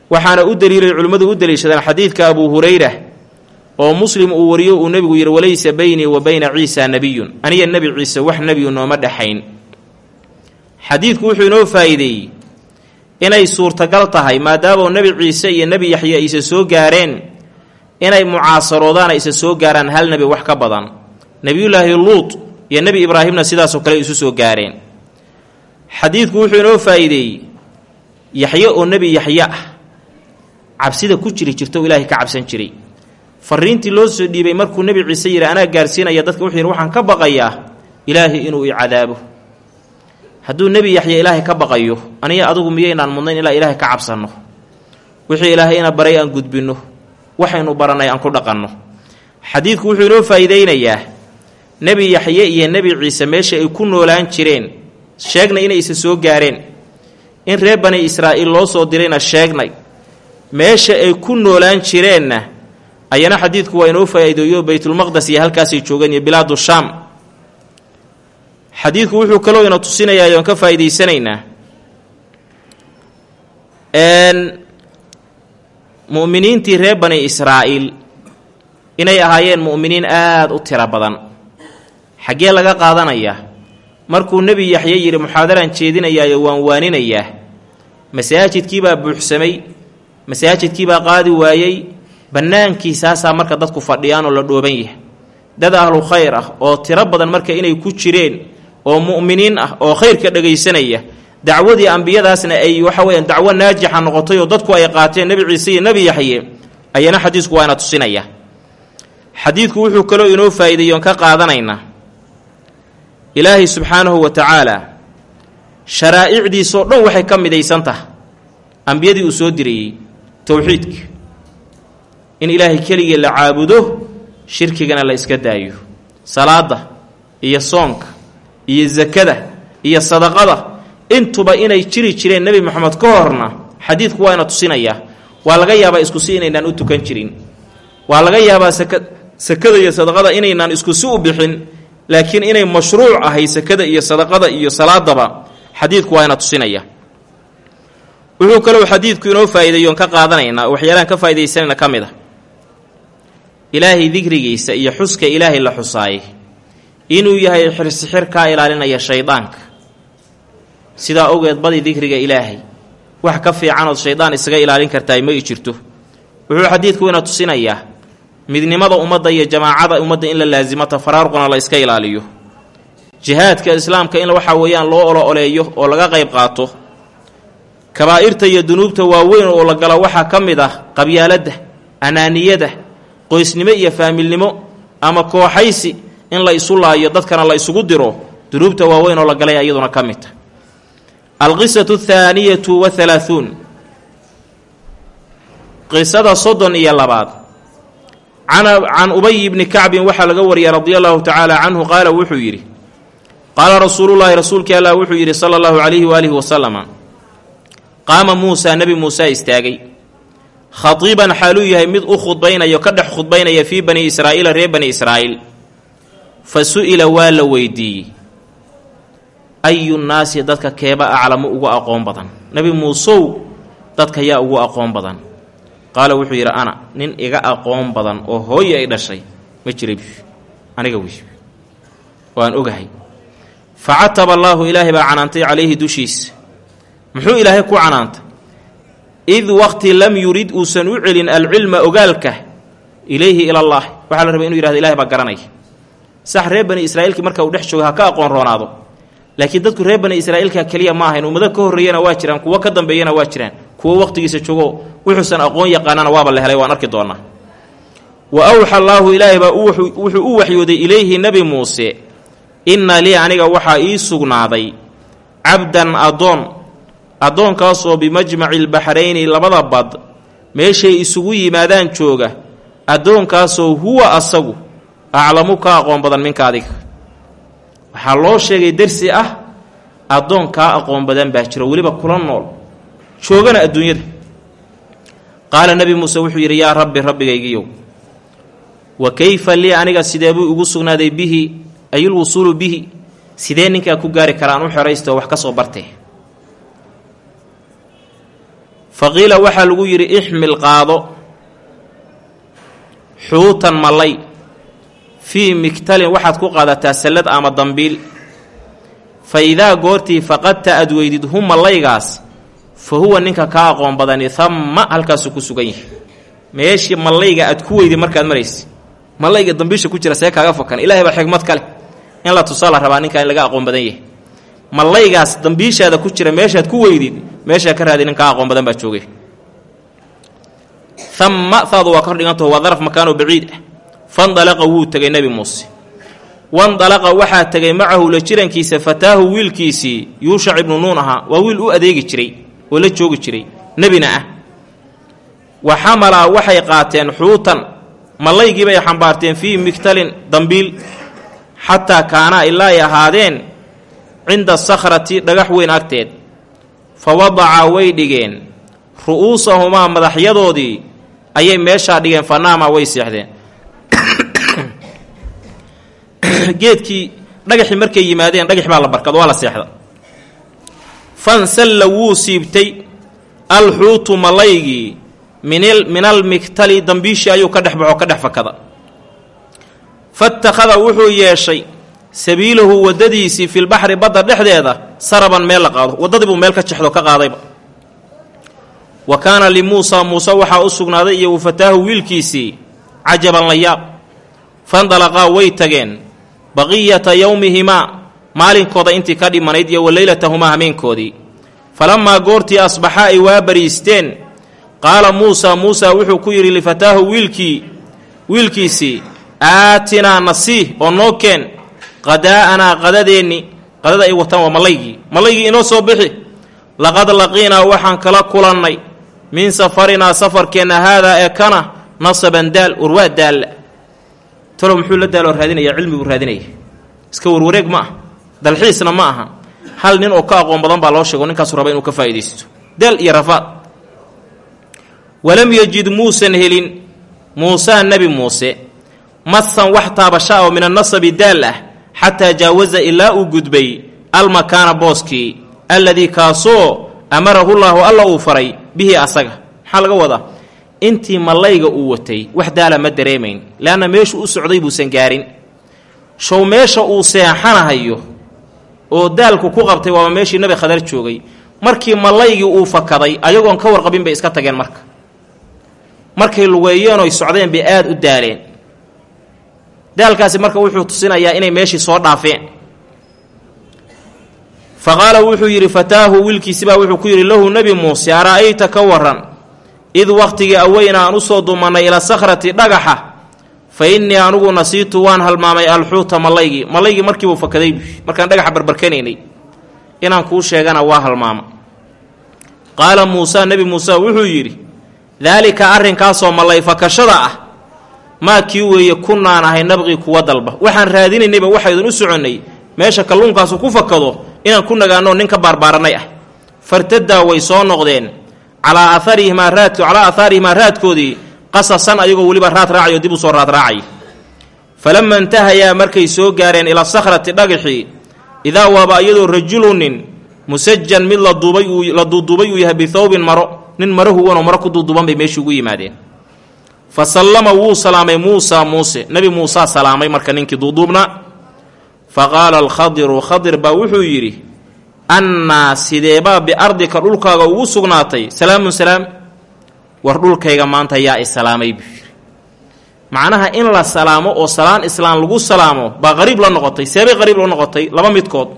Speaker 1: Waxaana u daliilay culimmadu u daliishadeen xadiidka abuu hurayra oo muslim uu wariyo uu nebigu yidhi walaysa beynii wa beyna ciisa nebiyun aniga nebi ciise wax nebiyu nooma dhexayn xadiidku wuxuu inoo faa'iideeyey inay suurtagal tahay maadaama nebi ciise iyo nebi yaxye ay isa soo gaareen inay mucaasaroodaan isa soo gaaraan hal nebi wax ka badan. Nebiyullaahi luut iyo nebi ibraahimna sidaasoo kale isu soo gaareen. Xadiidku wuxuu inoo faa'iideeyey yaxye oo nebi yaxye ah. Cabsida ku jiri jirta oo ilaahay ka cabsan jiray fariintii loo soo dhiibay markuu nebi ciise yidhi anaa gaarsiinaya dadka wuxuu yidhi waxaan ka baqayaa ilaahay inuu i cadaabo. Hadduu nebi yaxye ilaahay ka baqayo aniga adugu miyaynaan mudnayn ilaa ilaahay ka cabsanno? Wixii ilaahay ina baray aan gudbinno waxaynu barannay aan ku dhaqanno. Xadiidku wuxuu inoo faa'iideynayaa nebi yaxye iyo nebi ciise meesha ay ku noolaan jireen sheegnay inay isa soo gaareen. In reer bani israa'iil loo soo dirayna sheegnay. Meesha ay ku noolaan jireenna ayana xadiidku waa inoo faa'iideeyo baytulmaqdes iyo halkaasay joogeen iyo bilaadu shaam. Xadiidku wuxuu kaloo ina tusinayaa oon ka faa'iidaysanaynaa. Mu'miniintii reer bani israa'iil inay ahaayeen mu'miniin aada u tiro badan. Xaggee laga qaadanayaa markuu nebi yaxye yidhi muxaadaraan jeedinayaayo waan waaninayaa. Masaajidkiibaa buuxsamay masaajidkiibaa qaadi waayey bannaankiisaasaa marka dadku fadhiyaanoo la dhooban yahay. Dad ahlu khayr ah oo tiro badan marka inay ku jireen oo mu'miniin ah oo khayrka dhagaysanaya dacwadii ambiyadaasna ay waxa weyaan dacwo naajixa noqotay oo dadku ay qaateen nebi ciise iyo nebi yaxye ayana xadiisku waa ina tusinaya. Xadiidku wuxuu kaloo inoo faa'iideeyo on ka qaadanaynaa ilaahay subxaanahu wa tacaala sharaa'icdiisoo dhan waxay ka midaysan tahay. Ambiyadii uu soo dirayey towxiidka in ilaahay keligii la caabudo shirkigana la iska daayo. Salaada iyo soonka iyo sakada iyo sadaqada intuba inay jiri jireen nebi moxamed ka horna xadiidku waa ina tusinayaa waa laga yaabaa iskusi inaynaan u tukan jirin. Waa laga yaabaa saka sakada iyo sadaqada inaynaan iskusi u bixin laakiin inay mashruuc ahay sakada iyo sadaqada iyo salaadaba xadiidku waa ina tusinaya. Wuxuu kalou xadiidku inoo faa'iideeyoon ka qaadanaynaa waxyaalahan ka faa'iidaysanayna ka mid a ilaahay dikrigiisa iyo xuska ilaahay la xusaayay inuu yahay xirsixir kaa ilaalinaya shaydaanka. Sidaa ogeed badi dikriga ilaahay wax ka fiicanood shaydaan isaga ilaalin kartaa ma i jirto. Wuxuu xadiidku ina tusinayaa midnimada ummadda iyo jamaacada ummadda in la laasimo tafaraaruqna la iska ilaaliyo. Jihaadka islaamka in waxa weeyaan loo olo oleeyo oo laga qayb qaato kabaa'irta iyo dunuubta waaweyn oo la galo waxaa ka mid ah qabyaaladda anaaniyada qoysnimo iyo faamilnimo ama kooxaysi in la isu laayo dadkana la isugu diro dunuubta waaweyn oo la galay iyaduna ka mid ta alqisatu athaaniyatu wahalaahuun qisada soddon iyo labaad. Can ubay bni kacbin waxaa laga wariyay radia allahu tacaala canhu qaala wuxuu yidhi qaala rasuulullaahi rasuulkii allah wuxuu yidhi sala allahu calayhi waalihi wasalama qaama muusaa nebi muusaa istaagay khatiiban xaaluu yahay mid u khudbaynayo ka dhex khudbaynaya fii bani israa'iila reer bani israa'iil. Fa su'ila waa la weydiiyey ayu nnaasi dadka keeba aclamu ugu aqoon badan. Nebi muusow dadka yaa ugu aqoon badan. Qaala wuxuu yidhi ana nin iga aqoon badan oo hooye ay dhashay ma jira aniga wey waan ogahay. Fa cataba allaahu ilaahay baa canaantay calayhi dushiisa muxuu ilaahay ku canaantay id waqti lam yurid uusan u celin alcilma ogaalka ilayhi ila allah waxaa la rabay inu yihahdo ilahay baa garanaya sax reer bani israa'iilki marka uu dhex jooga ha ka aqoon roonaado laakiin dadku reer bani israa'iilka keliya ma ahayn ummado ka horreeyana waa jiraan kuwo ka dambeeyana waa jiraan kuwo waqtigiisa joogo wuxuusan aqoon yaqaanana waaba la helay waan arki doonaa wa awxa allaahu ilaahay baa wuxuu u waxyooday ilayhi nebi muuse inna lii aniga waxaa ii sugnaaday cabdan addoon addoonkaasoo bimajmaci lbaxrayni labada bad meeshay isugu yimaadaan jooga addoonkaasoo huwa asagu aclamu ka aqoon badan minka adiga. Waxaa loo sheegay dersi ah addoon kaa aqoon badan baa jiro weliba kula nool joogana adduunyada. Qaala nebi muuse wuxuu yidhi yaa rabbi rabbigaygiyow wa kayfa lii aniga sidee buu igu sugnaaday bihi? Ayulwusuulu bihi? Sidee ninkaa ku gaari karaan u xeraysta oo wax ka soo bartee fa qiila waxaa lagu yidhi ixmil qaado xuutan mallay fii miktalin waxaad ku qaadataa sallad ama dambiil. Fa idaa goortii faqadta aad weydid hu mallaygaas fa huwa ninka kaa aqoon badani hamma halkaasuu ku sugan yahay. Meeshii mallayga aad ku weydid markaad maraysa mallayga dambiisha ku jira see kaaga fakan ilaahay baa xigmad kale in la tusaa la rabaa ninkaa in laga aqoon badan yahay mallaygaas dambiishaada ku jira meeshaad ku weydid meeshaa ka raadi nin kaa aqoon badan baa joogay. Hamma haadu waa kor dhigantaho waa daraf makaanoo baciid ah. Fandalaqa wuu tegay nebi muuse. Wandalaqa waxaa tegay macahu la jirankiisa fataahu wiilkiisii yuushac ibnu nuun ahaa waa wiil u adeegi jiray oo la joogi jiray nebina ah. Wa xamalaa waxay qaateen xuutan mallaygii bay xambaarteen fii miktalin dambiil xataa kaanaa ilaa ay ahaadeen cinda sakhrati dhagax weyn agteed. Fa wadacaa way dhigeen. Ru'uusahumaa madaxyadoodii ayay meeshaa dhigeen. Fanaama way seexdeen. Geedkii dhagaxii markay yimaadeen dhagax baa la barkado waa la seexda. Fansalla wuu siibtay. Alxuutu malaygii min almiktali dambiishii ayuu ka dhex baxo ka dhex fakada. Fatakhada wuxuu yeeshay sabiilahu waddadiisii filbaxri badda dhexdeeda saraban meel la qaado. Waddadii buu meel ka jexdo ka qaadayba wa kaana limuusaa muuse waxaa u sugnaaday iyo wafataahu wiilkiisii cajaban la yaab. Fandalaqaa way tageen. Baqiyata yowmihimaa maalinkooda intii ka dhimanayd iyo wa leylatahumaa hameenkoodii falammaa goortii asbaxa ay waa bariisteen. Qaala muusaa muusaa wuxuu ku yidhi lifataahu wiilkii wiilkiisii aatinaa nasiih oo noo keen qadaa'anaa qadadeenni qadada ay wataan waa mallaygii mallaygii inoo soo bixi. Laqad laqiinaa waxaan kala kulannay min safarinaa safarkeenna haadaa ee kana nasaban daal warwaa daalla talow muxuu la daaloo raadinaya cilmiguu raadinaya. Iska warwareeg ma ah dalxiisna ma aha. Hal nin oo ka aqoon badan baa loo sheego ninkaasu raba inuu ka faa'iidaysto. Daal iyo rafaad walam yajid muusan helin. Muusaa nebi muuse. Mahan wax taabasha oo min annasabi daal ah xataa jaawaza ilaa uu gudbay almakaana booskii alladii kaasoo amarahu llaahu alla uu faray bihi asaga. Maxaa laga wadaa? Intii mallayga uu watay wax daala ma dareemayn leanna meeshuu u socday buusan gaarin. Show meesha uu seexanahayo oo daalku ku qabtay waaba meeshii nebi khadar joogay. Markii mallaygii uu fakaday ayagoon ka warqabin bay iska tageen marka. Markay lugeeyeen oy socdeen bay aada u daaleen daalkaasi marka wuxuu tusinayaa inay meeshii soo dhaafeen. Fa qaala wuxuu yidhi fataahu wiilkiisibaa wuxuu ku yidhi lahu nebi muuse ara'ayta ka waran id wakhtigii aweyna aan u soo dumannay ila sakhrati dhagaxa fa innii anugu nasiitu waan halmaamay alxuuta mallaygii. Mallaygii markiibuu fakaday markaan dhagaxa barbarkanaynay inaan kuu sheegana waa halmaama. Qaala muusaa nebi muuse wuxuu yidhi daalika arrinkaasoo mallay fakashada ah maa kii weeye kunnaan ahay nabqii kuwa dalba. Waxaan raadinaynayba waxaydun u soconnay meesha kalluunkaasu ku fakado inaan ku nagaanoo nin ka baarbaaranay ah. Fartadaa way soo noqdeen. Calaa aarihimaa raad calaa aahaarihimaa raadkoodii qasasan ayagoo weliba raad raacayo dib u soo raad raacay. Intahayaa markay soo gaareen ilaa sakhrati dhagaxii idaa waaba iyadoo rajulunin musajan mid la duubay uu la duuduubay uu yahay bithawbin maro nin maro huwanoo maro ku duuduuban bay meeshii ugu yimaadeen fa sallama wuu salaamay muusaa muuse nebi muusaa salaamay marka ninkii duuduubnaa fa qaala alkhadiru khadir baa wuxuu yidhi annaa sideebaa biardika dhulkaaga ugu sugnaatay salaamun salaam war dhulkayga maanta yaa islaamay buu yidhi macnaha in la salaamo oo salaan islaam lagu salaamo baa qariib la noqotay seebay qariib la noqotay laba midkood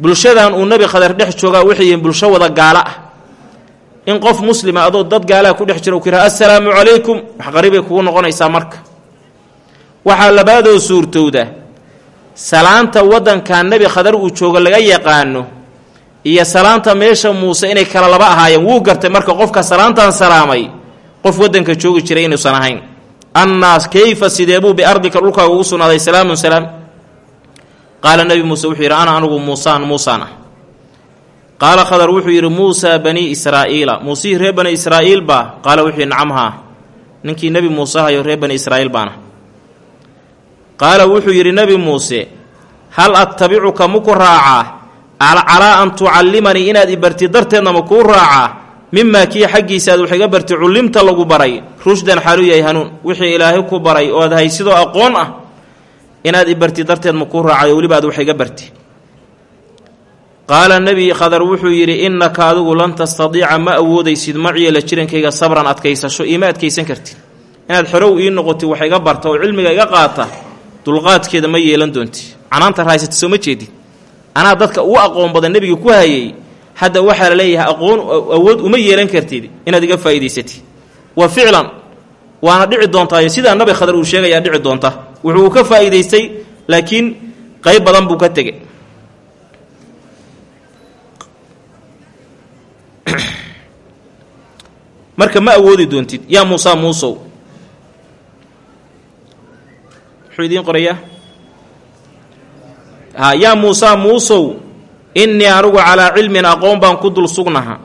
Speaker 1: bulshadan uu nebi khadar dhex joogaa waxay yihiin bulsho wada gaalo ah in qof muslima adoo dad gaalaha ku dhex jira u ku yidhaha assalaamu calaykum. Wax qariibay kugu noqonaysaa marka. Waxaa labaadoo suurtowda salaanta waddankan nebi khadar uu joogo laga yaqaano iyo salaanta meesha muuse inay kala laba ahaayeen wuu gartay marka qofka salaantan salaamay qof waddanka joogi jiray inuusan ahayn. Annaas kayfa sideebuu biardika dhulkaaga ugu sugnaaday? Salaamun salaam. Qaala nebi muuse wuxuu yidhi ana anugu muusaan muusaan ah qaala khadar wuxuu yidhi muusaa banii israa'iila. Muusihii reer bani israa'iil baa qaala wuxuu yidhi nacamhaa ninkii nebi muuse hayo reer bani israa'iil baana. Qaala wuxuu yidhi nebi muuse hal attabicuka muku raacaa calaa an tucallimanii inaad i bartid darteedna ma kuu raacaa mimaa kii xaggiisa aad wax iga bartid cullimta lagu baray? Rushdan xaalu yahay hanuun. Wixii ilaahay ku baray oo aad haysidoo aqoon ah inaad i bartid darteed ma kuu raacayo weliba aad wax iga bartid qaala nebi khadar wuxuu yidhi innaka adigu lan tastadiica ma awoodaysid maciya la jirankayga sabran adkaysasho iima adkaysan kartid. Inaad xorow ii noqotid wax iga barta oo cilmiga iga qaata dulqaadkeeda ma yeelan doonti. Canaanta rahaysata soo ma jeedid anaa dadka ugu aqoon badan nebiga ku hayay hadda waxaa la leeyahay aqoon awood uma yeelan kartid inaad iga faa'iidaysatid. Wa ficlan waana dhici doontaa sidaa nabi khadar uu sheegayaa dhici doonta wuxuu ka faa'iidaystay laakiin qayb badan buu ka tegey marka ma awoodi doontid yaa muusa muusow. Muxuu idiin qorayaa? Ha yaa muusaa muusow innii anugu calaa cilmin aqoon baan ku dul sugnaha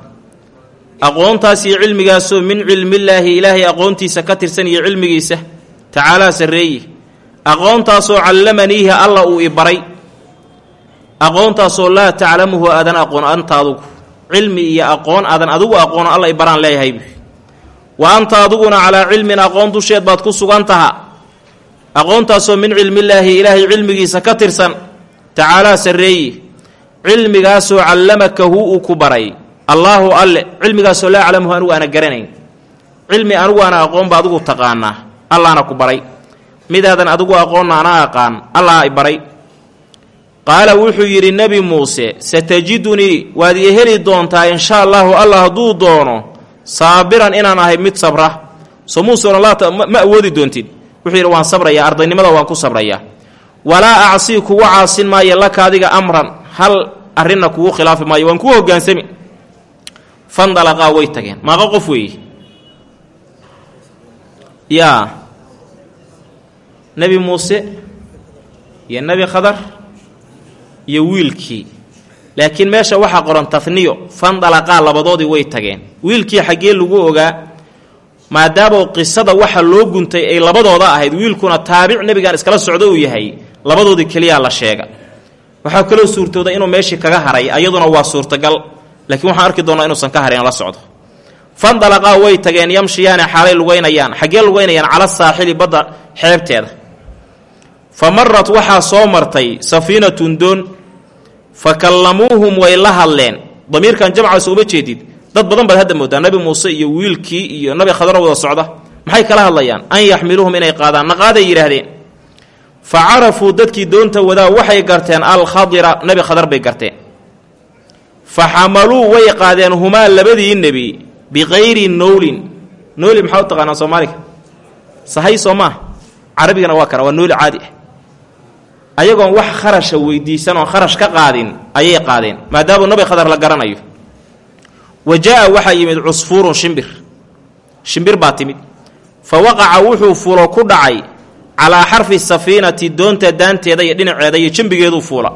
Speaker 1: aqoontaas iyo cilmigaasoo min cilmillaahi ilaahay aqoontiisa ka tirsan iyo cilmigiisa tacaalaa sarreeye aqoontaasoo callamaniihi alla uu i baray. Aqoontaasoo laa taclamuhu aadan aqoon anta adugu cilmi iyo aqoon aadan adigu aqoono alla i baraan leeyahaybu wa anta aduguna calaa cilmin aqoon dusheed baad ku sugan taha. Aqoontaasoo min cilmillaahi ilaahay cilmigiisa ka tirsan. Tacaalaa sarreeye cilmigaasoo callamakahu uu ku baray. Allaahu alle cilmigaasoo laa aclamuhu anugu aana garanayn. Cilmi anugu aana aqoonba adigu taqaanaa. Allaana ku baray. Midaadan adigu aqoonna ana aqaan allah i baray qaala wuxuu yidhi nebi muuse satajidunii waad ii heli doontaa insha allaahu allah hadduu doono saabiran inaan ahay mid sabra. Soo muusoona laata ma awoodi doontid. Wuxuu yidhi waan sabrayaa ardaynimada waan ku sabrayaa walaa acsii kugu caasin maayo laka adiga amran hal arrinna kugu khilaafi maayo waan kuu hogaansami fandalaqaa way tageen. Maaqa qof weeye yaa nebi muuse iyo nebi khadar iyo wiilkii. Laakiin meesha waxaa qoran tafniyo fandalaqaa labadoodii way tageen. Wiilkii xaggee lagu ogaa maadaama qisada waxa loo guntay ay labadooda ahayd wiilkuna taabic nebigan iskala socdo uu yahay labadoodii keliyaa la sheega. Waxaa kaloo suurtooda inuu meeshii kaga haray ayaduna waa suurtagal. Laakiin waxaan arki doonaa inuusan ka harin la socdo. Fandalaqaa way tageen yamshiyaane xaalay lugaynayaan xaggee lugaynayaan cala saaxili badda xeebteeda fa marat waxaa soo martay safiinatun doon fa kallamuuhum way la hadleen damiirkan jamcaas uma jeedid dad badan baad hadda moodaa nabi muuse iyo wiilkii iyo nabi khadaro wada socda maxay kala hadlayaan an yaxmiluuhum inay qaadaan naqaaday yidhaahdeen fa carafuu dadkii doonta wadaa waxay garteen alkhadira nebi khadar bay garteen fa xamaluu way qaadeen humaa labadii nebi biqayri nowlin nooli maxaa u taqaanaa soomaaliga sahay soo maa carabigana waa kana waa nooli caadi ah ayagoon wax kharasha weydiisan oon kharash ka qaadin ayay qaadeen maadaamuu nabi khadar la garanayo. Wa jaa-a waxaa yimid cusfuurun shimbir. Shimbir baa timid. Fa waqaca wuxuu fulo ku dhacay calaa xarfi safiinati doonta daanteeda iyo dhinaceeda iyo jembigeeduu fuula.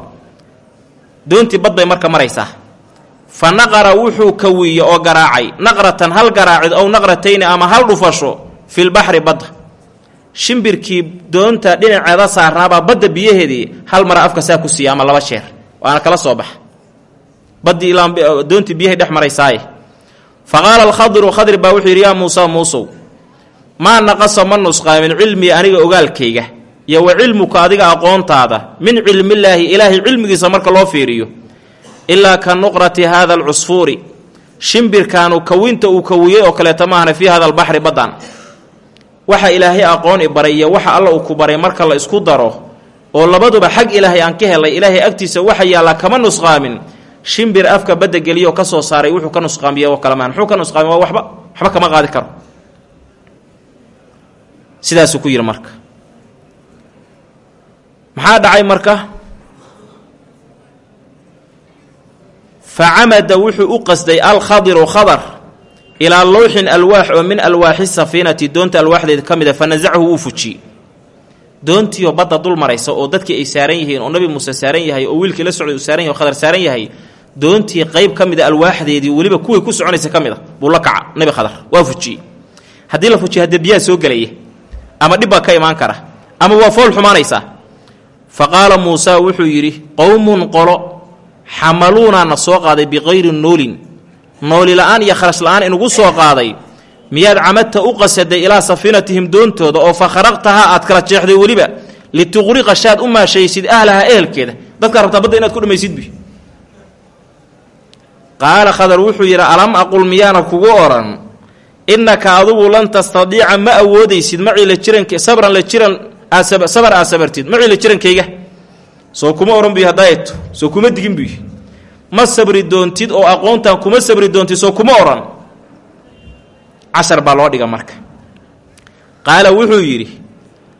Speaker 1: Doontii bad bay marka maraysaa. Fa naqara wuxuu kawiye oo garaacay naqratan hal garaacid ow naqratayni ama hal dhufasho filbaxri badda shimbirkii doonta dhinaceeda saarnaabaa badda biyaheedii hal mara afka saa ku siiya ama laba jeer waana kala soo baxa baddii doontii biyahay dhex maraysaaye. Fa qaala alkhadiru khadir baa wuxuu yidhi yaa muusa muusow maa naqasa ma nusqaamin cilmii aniga ogaalkayga iyo wa cilmuka adiga aqoontaada? Min cilmillaahi ilaahay cilmigiisa marka loo fiiriyo. Ilaa ka nuqrati haada alcusfuuri shimbirkaanu kawinta uu kawiyey oo kaleeta maahana fii hada albaxri baddan waxa ilaahay aqoon i baray iyo waxa alla uu ku baray marka la isku daro oo labaduba xag ilaahay aan ka helay ilaahay agtiisa waxa yaallaa kama nusqaamin. Shimbir afka badda geliyo ka soo saaray wuxuu ka nusqaamiye oo kale maan muxuu ka nusqaami waa waxba waxba kama qaadi karo. Sidaasuu ku yidhi marka. Maxaa dhacay marka? Fa camada wuxuu u qasday alkhadiru khadar ilaa lowxin alwaax oo min alwaaxi safiinati doonta alwaaxdeeda ka mid a fa nasachu wuu fujiyey doontiioo badda dul maraysa oo dadkii ay saaran yihiin oo nabi muuse saaran yahay oo wiilkii la socday uu saaran yahay oo khadar saaran yahay doontii qayb ka mid a alwaaxdeedii weliba kuwii ku soconaysa ka mid a buu la kaca nabi khadar. Waa fujiyey haddii la fujiyo haddee biyaha soo gelaya ama dhib baa ka imaan kara ama waa fool xumaanaysaa fa qaala muusaa wuxuu yidhi qowmun qolo xamaluunaa na soo qaaday biqayri noolin nooli la'aan iyo kharash la'aan inugu soo qaaday. Miyaad camadta u qasaday ilaa safiinatihim doontooda oo fa kharaqtahaa aad kala jeexday weliba lituqriqa shaad u maashaysid ahlahaa ehelkeeda. Dadkaa rabtaa badda inaad ku dhammaysidbi qaala khadar wuxuu yidhi alam aqul miyaana kugu odhan innaka adugu lan tastadiica ma awoodaysid macii la jirank sabran la jiran sabar aad sabartid macii la jirankayga soo kuma odhan buy hadaayeto soo kuma digin buy ma sabri doontid oo aqoontan kuma sabri doontid soo kuma odhan cashar baa loo dhiga marka. Qaala wuxuu yidhi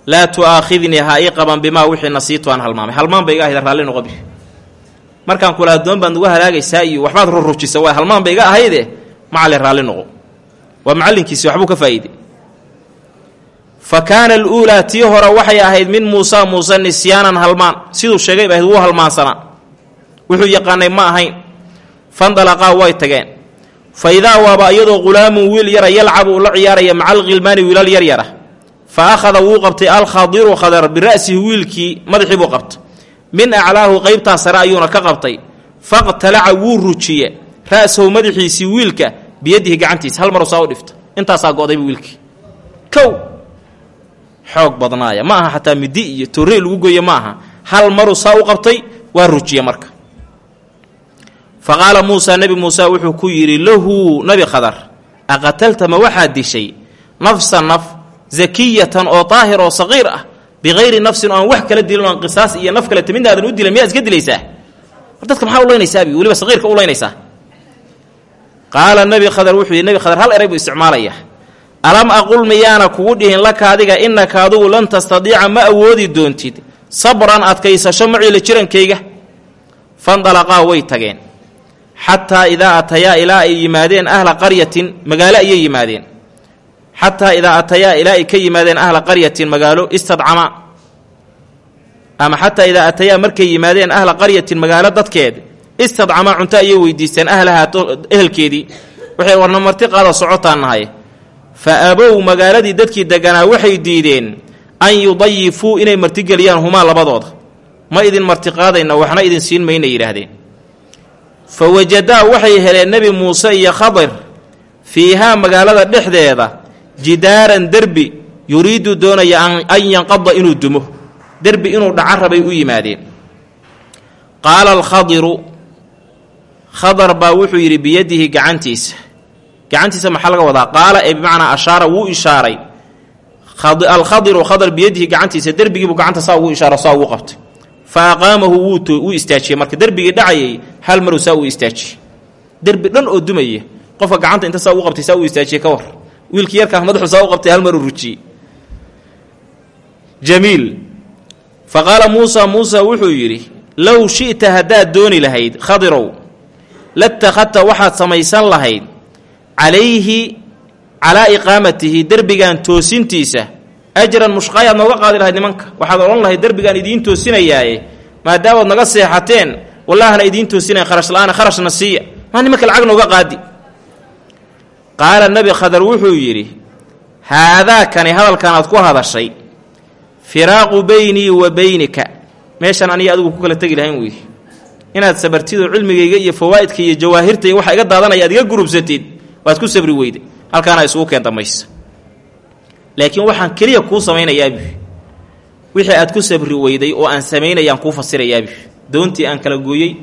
Speaker 1: laa tu'aakhidnii ha ii qaban bimaa wixii nasiitu aan halmaamay. Halmaan ba iga ahayda raalli noqobi markaan kula addoon baad nugu halaagaysaa iyo waxbaad rurujisa waa halmaan ba iga ahayde macali raalli noqo. Waa macallinkiisi waxbuu ka faa'iidey. Fa kaana aluulaa tii hore waxay ahayd min muusaa muuse nisyaanan halmaan. Siduu sheegay ba wuu halmaansanaa wuxuu yaqaanay ma ahayn. Fandalaqaa way tageen. Fa idaa waaba iyadoo qulaamun wiil yara yalcabu uu la ciyaaraya maca alkhilmaani wiilal yaryara fa akhada wuu qabtay alkhadiru khadar bira'sihi wiilkii madaxii buu qabtay. Min aclaahu qeybtaa sare ayuuna ka qabtay. Faqtalaca wuu rujiye ra'sahu madaxiisii wiilka biyadihi gacantiisa. Hal maru saa u dhifta intaasaa go'dayba wiilkii. Kow! Xoog badnaaya. Ma aha xataa midi iyo torrey lagu goye ma aha. Hal maru saa u qabtay waa rujiye marka fa qaala muusaa nebi muuse wuxuu ku yidhi lahu nebi khadar aqatalta ma waxaad dishay? Nafsa naf zakiyatan oo daahir oo saqiir ah biqayri nafsin oo aan wax kala dilin o aan qisaas iyo naf kale timidnaadan u dilan miyaad iska dilaysaa? War dadka maxaa ulaynaysaab weliba saqiirka ulaynaysaa qaala nebi khadar wuxuu yidhi khadar hal eray buu alam aqul miyaana kugu dhihin laka adiga innaka adugu lan tastadiica ma awoodi doontid. Sabran adkaysasho maciila jirankayga. Fandalaqaa way tageen xataa idaa atayaa ilaa ay yimaadeen ahla qaryatin magaalo ayay yimaadeen. Xataa idaa atayaa ilaa ay ka yimaadeen ahla qaryatin magaalo istadcama. Ama xataa idaa atayaa markay yimaadeen ahla qaryatin magaalo dadkeed istadcamaa cunto ayay weydiisteen ahlahaa ehelkeedii. Waxay warna marti qaada socotaan nahay. Fa abow magaaladii dadkii deganaa waxay diideen an yudayifuu inay martigeliyaan humaa labadooda. Ma idin martiqaadayna waxna idin siin mayna yidhaahdeen fa wajadaa waxay heleen nebi muuse iyo khadir fiihaa magaalada dhexdeeda jidaaran derbi yuriidu doonaya an yanqada inuu dumo derbi inuu dhaca rabay u yimaadeen qaala alkhadiru khadar baa wuxuu yidhi biyadihi gacantiisa gacantiisa maxaa laga wadaa qaala ee bimacnaa ashaara wuu ishaaray alkhadiru khadar biyadihi gacantiisa derbigiibuu gacanta saa ugu ishaaro saa ugu qabtay fa aqaamahu wuu istaajiyey marka derbigii dhacayay hal maruu saa uu istaajiyey derbi dhan oo dumaya qofka gacanta inta saa ugu qabtay saa uu istaajiyey ka war. Wiilkii yarkaa madaxu saa u qabtay hal maruu rujiyey jamiil fa qaala muusa muusa wuxuu yidhi low shi'ta haddaad dooni lahayd khadirow latakhadta waxaad samaysan lahayd calayhi calaa iqaamatihi derbigan toosintiisa ajran mushqaayaad nooga qaadi lahayd nimanka. Waxaad odhan lahayd derbigaan idiin toosinayaaye maadaamaad naga seexateen wallahana idiin toosinaya kharash la'aana kharashna siiya. Maa nimanka lacag nooga qaadi. Qaala nebi khadar wuxuu yidhi haadaakani hadalkan aad ku hadashay. Firaaqu beynii wa beynika meeshan aniga adigu ku kala tegi lahayn weeye inaad sabartidoo cilmigayga iyo fawaa'idka iyo jawaahirta iyo waxa iga daadanaya aad iga waad ku sabri weyda halkaana isugu keen damaysa laakiin waxaan keliya kuu samaynayaabi wixii aad ku sabri weyday oo aan samaynayaan kuu fasirayaabi doontii aan kala gooyey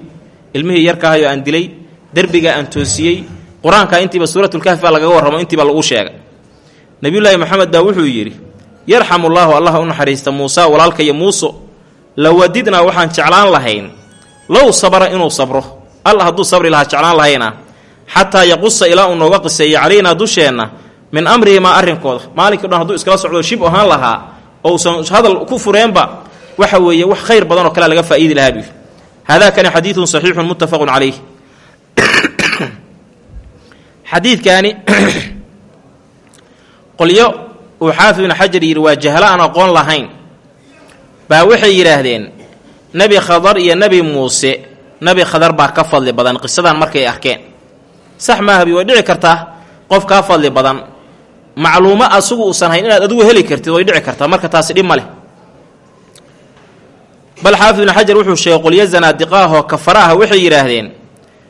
Speaker 1: ilmihii yarkaahayoo aan dilay derbiga aan toosiyey qur'aanka intiiba suuratulkahfi baa lagaga warramo intiiba lagu sheegay. Nebiyullaahi moxamed wuxuu yidhi yarxamu llaahu allah u naxariista muusa walaalka iyo muuso lawadidnaa waxaan jeclaan lahayn. Low sabra inuu sabro alla hadduu sabri lahaa jeclaan lahayna xataa yaqusa ilaa uu nooga qiseeyo calaynaa dusheenna min amrihimaa arrinkooda. Maalinkii dhan hadduu iskala socdo shib ahaan lahaa oo uusan hadal ku fureenba waxa weeye wax khayr badan oo kalea laga faa'iidi lahaa buu haadaakani xadiidun saxiixun muttafaqun calayh. Xadiidkaani qolyo uu xaafid ibnu xajar yidhi waa jahlo aan aqoon lahayn. Baa waxay yidhaahdeen nebi khadar iyo nebi muuse nebi khadar baa ka fadli badan qisadan markay arkeen. Sax maahabi way dhici kartaa qof kaa fadli badan. Macluumo asugu uusan hayn inaad adigu heli kartid way dhici kartaa marka taasi dhib ma leh bal xaafid ibnu xajar wuxuu sheegay qolyo zanaadiqa ah oo kafara ah waxay yidhaahdeen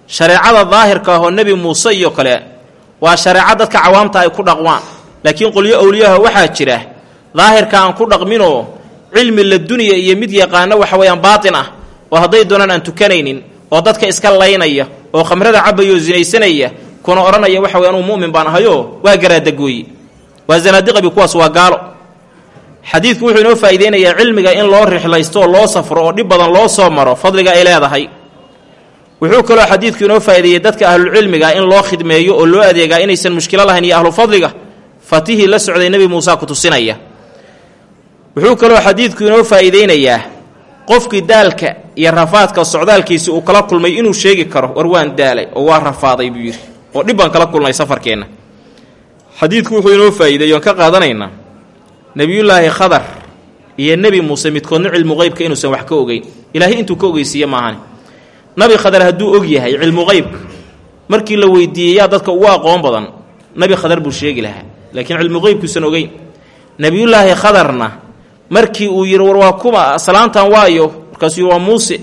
Speaker 1: shareecada daahirka ah oo nebi muuse iyo kale waa shareeco dadka cawaamta ay ku dhaqmaan laakiin qolyo owliyaha waxaa jira daahirka aan ku dhaqminoo cilmi la duniya iyo mid yaqaano waxa weeyaan baatin ah oo hadday doonaan aan tukanaynin oo dadka iska laynaya oo khamrada cabaya oo sinaysanaya kuna odhanaya waxa wey anuu mu'min baan ahayoo waa garaadagooye waa zanaadiqabi kuwaas waa gaalo xadiidku wuxuu inoo faa'iideynayaa cilmiga in loo rixlaysto oo loo safro oo dhib badan loo soo maro fadliga ay leedahay. Wuxuu kaloo xadiidku inoo faa'ideeyey dadka ahlulcilmiga in loo khidmeeyo oo loo adeegaa inaysan mushkilo lahayn iyo ahlu fadliga fatihii la socday nebi muuse ku tusinaya. Wuxuu kaloo xadiidku inoo faa'iideynayaa qofkii daalka iyo rafaadka socdaalkiisi uu kala kulmay inuu sheegi karo war waan daalay oo waa rafaaday buu yidhi. Oo dhib baan kala kulnay safarkeenna. Xadiidku wuxuu inoo faa'iideey oon ka qaadanaynaa nebiyullaahi khadar iyo nebi muuse midkoodna cilmu qeybka inuusan wax ka ogeyn. Ilaahay intuu ka ogeysiiye maahane nabi khadar hadduu og yahay cilmu qeybka markii la weydiiyey yaa dadka ugu aqoon badan nabi khadar buu sheegi lahaa. Laakiin cilmu qeybkuusan ogeyn. Nebiyullaahi khadarna markii uu yidhi war waa kuma salaantan waayo. Markaasuu waa muuse.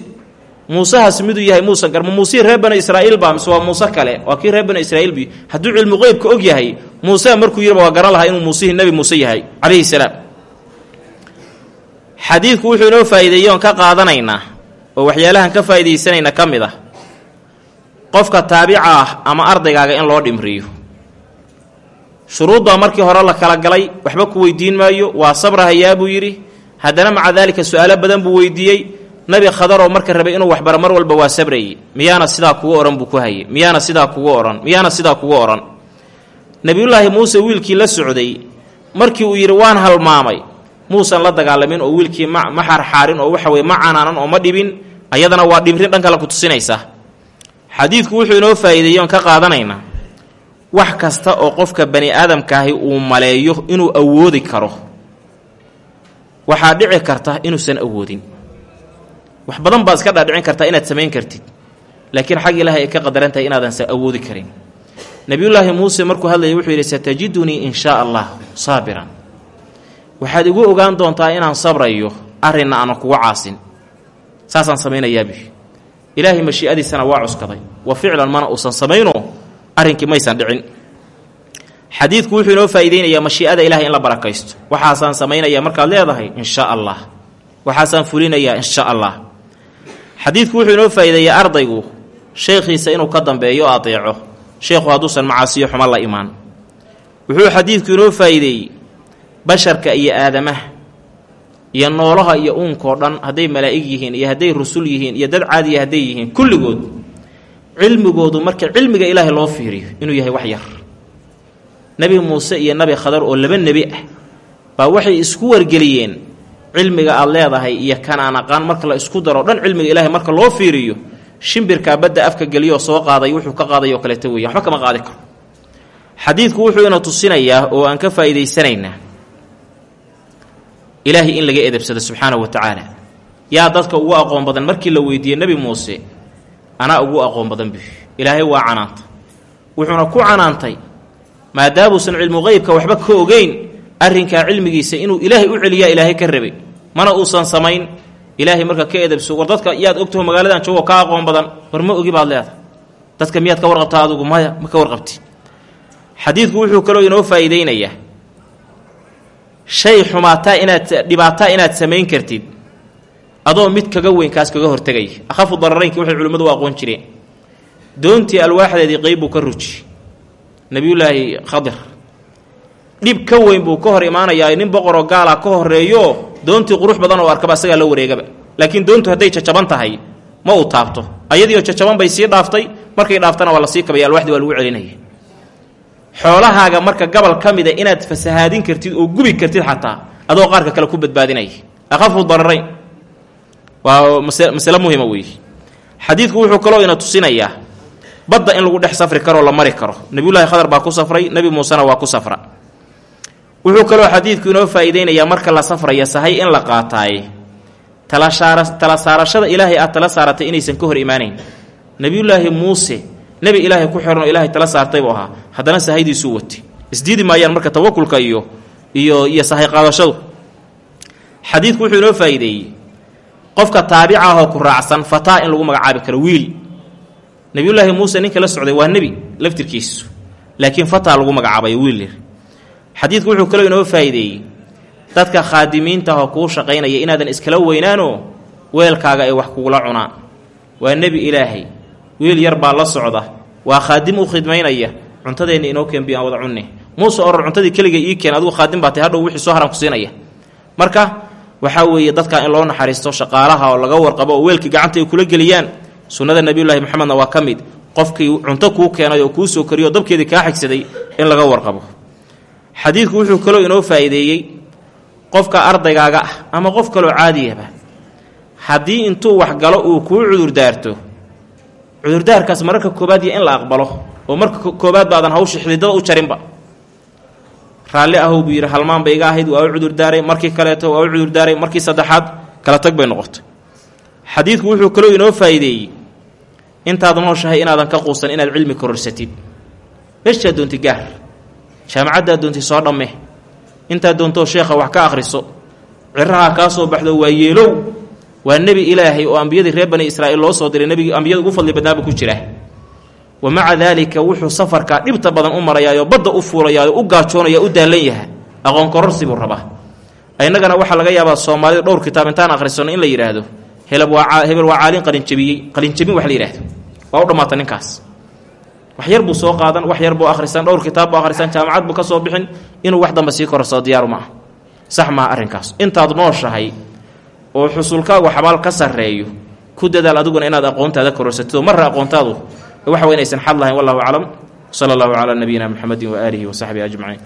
Speaker 1: Muusehaas miduu yahay muusan garma. Muusihii reer bani israa'iil baa mise waa muuse kale? Waa kii reer bani israa'iil bi hadduu cilmu qeybka og yahay muusea markuu yidhiba waa garan lahaa inuu muusihii nebi muuse yahay calayhi salaam. Xadiidku wuxuu inoo faa'iideeyey ka qaadanaynaa oo waxyaalahan ka faa'iidaysanayna ka mid ah qofka taabica ah ama ardaygaaga in loo dhimriyo. Shuruuddaa markii hore la kala galay waxba ku weydiin maayo waa sabrahayaa buu yidhi. Haddana maca daalika su'aalo badan buu weydiiyey. Nabi khadaroo marka rabay inuu waxbaro mar walba waa sabrayey miyaana sidaa kugu odhan buu ku hayay. Miyaana sidaa kugu odhan miyaana sidaa kugu odhan nebiyullaahi muuse wiilkii la socday markii uu yidhi waan halmaamay. Muusan la dagaalamin oo wiilkii ma ma xaarxaarin oo waxa weye ma canaanan oo ma dhibin ayadana waa dhibrin dhan kale ku tusinaysa. Xadiidku wuxuu inoo faa'iideeyey oon ka qaadanaynaa wax kasta oo qofka bani aadamkaahi uu maleeyo inuu awoodi karo waxaa dhici karta inuusan awoodin. Wax badan baad iska dhaadhicin kartaa inaad samayn kartid laakiin xag ilaahay ay ka qadaran tahay inaadansa awoodi karin nebiyullaahi muuse markuu hadlayay wuxuu yidhi satajidunii in shaa allah saabiran waxaad igu ogaan doontaa inaan sabrayo arrinna aanan kuga caasin. Saasaan samaynayaab ilaahay mashii'adiisana waa cuskaday. Wa ficlan mana uusan samayno arrinkii maysan dhicin. Xadiidku wuxuu inoo faa'iideynayaa mashii'ada ilahay in la barakaysto. Waxaasaan samaynayaa markaad leedahay in shaa allah. Waxaasaan fulinayaa in sha allah. Xadiidku wuxuu inoo faa'iideeyaa ardaygu sheekhiisa inuu ka dambeeyo adeeco sheekhu hadduusan macaasiyo xuma la imaan. Wuxuu xadiidku inoo faa'iideeyey basharka iyo aadamaha iyo noolaha iyo uunkao dhan hadday malaa'ig yihiin iyo hadday rusul yihiin iyo dad caadiya hadday yihiin kulligood cilmigoodu marka cilmiga ilaahay loo fiiriyo inuu yahay wax yar. Nebi muuse iyo nebi khadar oo laba nebi ah baa waxay isku wargeliyeen cilmiga aad leedahay iyo kan aan aqaan marka la isku daro dhan cilmiga ilaahay marka loo fiiriyo shimbirkaa badda afka geliyoo soo qaaday wuxuu ka qaaday oo kaleeto weya waxba kama qaadi karo. Xadiidku wuxuu ina tusinayaa oo aan ka faa'iidaysanaynaa ilaahay in laga edebsado subxaanahu wa tacaala. Yaa dadka ugu aqoon badan markii la weydiiyey nebi muuse anaa ugu aqoon badan bu ilaahay waa canaantay. Wuxuuna ku canaantay maadaamuusan cilmu qeybka waxba ka ogeyn arrinkaa cilmigiisa inuu ilaahay u celiyaa ilaahay ka rabay. Mana uusan samayn ilaahay marka ka edebso war dadka yaad ogtaho magaaladan joogo ka aqoon badan war ma ogi baad leedahay. Dadka miyaad ka warqabtaa adugu? Maya ma ka warqabti. Xadiidku wuxuu kaloo inoo faa'iideynayaa shay xumaataa inaad dhibaataa inaad samayn kartid adoo mid kaga weyn kaas kaga hortegaya akhafu dararaynki waxay culimmadu u aqoon jireen. Doontii alwaaxdeedii qeyb buu ka ruji nebiyullaahi khadir. Dhib ka weyn buu ka hor imaanayaa nin boqoroo gaala ka horeeyo doontii qurux badan oo arkaba asagaa la wareegaba. Laakiin doontu hadday jajaban tahay ma uu taabto. Ayadiioo jajaban bay sii dhaaftay markay dhaaftana waa la sii kabaya alwaxdi waa lagu celinaya xoolahaaga marka gobol ka mida inaad fasahaadin kartid oo gubi kartid xataa adoo qaarka kale ku badbaadinaya aqafu dararayn waa masale muhima weeye. Xadiidku wuxuu kaloo ina tusinayaa badda in lagu dhex safri karoo la mari karo. Nebiyullaahi khadar baa ku safray nebi muusena waa ku safra wuxuu kaloo xadiidku inoo faa'iideynayaa marka la safraya sahay in la qaataaye tala saarashada ilaahay aad tala saaratay inaysan ka hor imaanayn. Nebiyullaahi muuse nebi ilaahay ku xiran oo ilaahay tala saartay buu ahaa. Haddana sahaydiisuu watay. Isdiidi maayaan marka tawakulka iyo iyo iyo sahay qaadashadu. Xadiidku wuxuu inoo faa'iideeyey. Qofka taabica ahoo ku raacsan fataa in lagu magacaabi karo wiil. Nebiyullaahi muuse ninka la socday waa nebi laftirkiisu. Laakiin fataa lagu magacaabay wiil xadiidku wuxuu kaloo inoo faa'iideeyey. Dadka khaadimiinta ahoo kuu shaqaynaya inaadan iskala weynaanoo weelkaaga ay wax kugula cunaan. Waa nebi ilaahay. Wiil yar baa la socda. Waa khaadim u khidmaynaya. Cuntadeenna inoo keenbi aan wada cunne. Muuse oror cuntadii keliga ii keen adigu khaadim baa tay hadhow wixii soo haran ku siinaya. Marka waxaa weeye dadka in loo naxariisto shaqaalaha oo laga warqabo oo weelkii gacanta ay kula geliyaan sunnada nebiyullaahi maxamedna waa ka mid. Qofkii cunto kuu keenay oo kuu soo kariyo dabkeedii kaa xigsaday in laga warqabo xadiidku wuxuu kaloo inoo faa'iideeyey qofka ardaygaaga ah ama qof kaloo caadiyaba. Haddii intuu waxgalo uu kuu cudurdaarto cudurdaarkaas mararka koobaad iyo in la aqbalo oo marka koobaad baadan hawsha xididada u jarinba. Raalli ahow buu yidhi halmaan bay iga ahayd waa u cudurdaaray markii kaleeto waa u cudurdaaray markii saddexaad kala tag bay noqotay. Xadiidku wuxuu kaloo inoo faa'iideeyey intaad nooshahay inaadan ka quusan inaad cilmi kororsatid meeshaad doontay jaamacaddaad doontay soo dhamme intaad doontoo sheekha wax ka akhriso. Cirahaa kaa soo baxdo waa yeelow. Waa nebi ilaahay oo ambiyadii reer bani israa'iil loo soo diray nebigii ambiyada ugu fadli badnaaba ku jira. Wa maca daalika wuxuu safarkaa dhibta badan u marayaayoo badda u fuulayaao u gaajoonaya u daallan aqoon kororsi buu rabaa. Innagana waxaa laga yaabaa soomaalida dhowr kitaab intaan akhrisanno in la yidhaahdo hebel waa caalin qalinjabiyey qalinjabin wax la yidhahdo waa u dhammaata ninkaas wax yar buu soo qaadan wax yar buu akhrisan dhowr kitaab buu akhrisan jaamacad buu ka soo bixin inuu wax damba sii korsado diyaaru ma ah sax maaha arrinkaas. Intaad nooshahay oo xusulkaagu xabaal ka sarreeyo ku dadaal adiguna inaad aqoontaada kororsatid marra aqoontaadu waxa wa inaysan xad lahayn wallahu aclam. Sala allahu calaa nabiyina muxamedin waaalihi wa saxbihi ajmaciin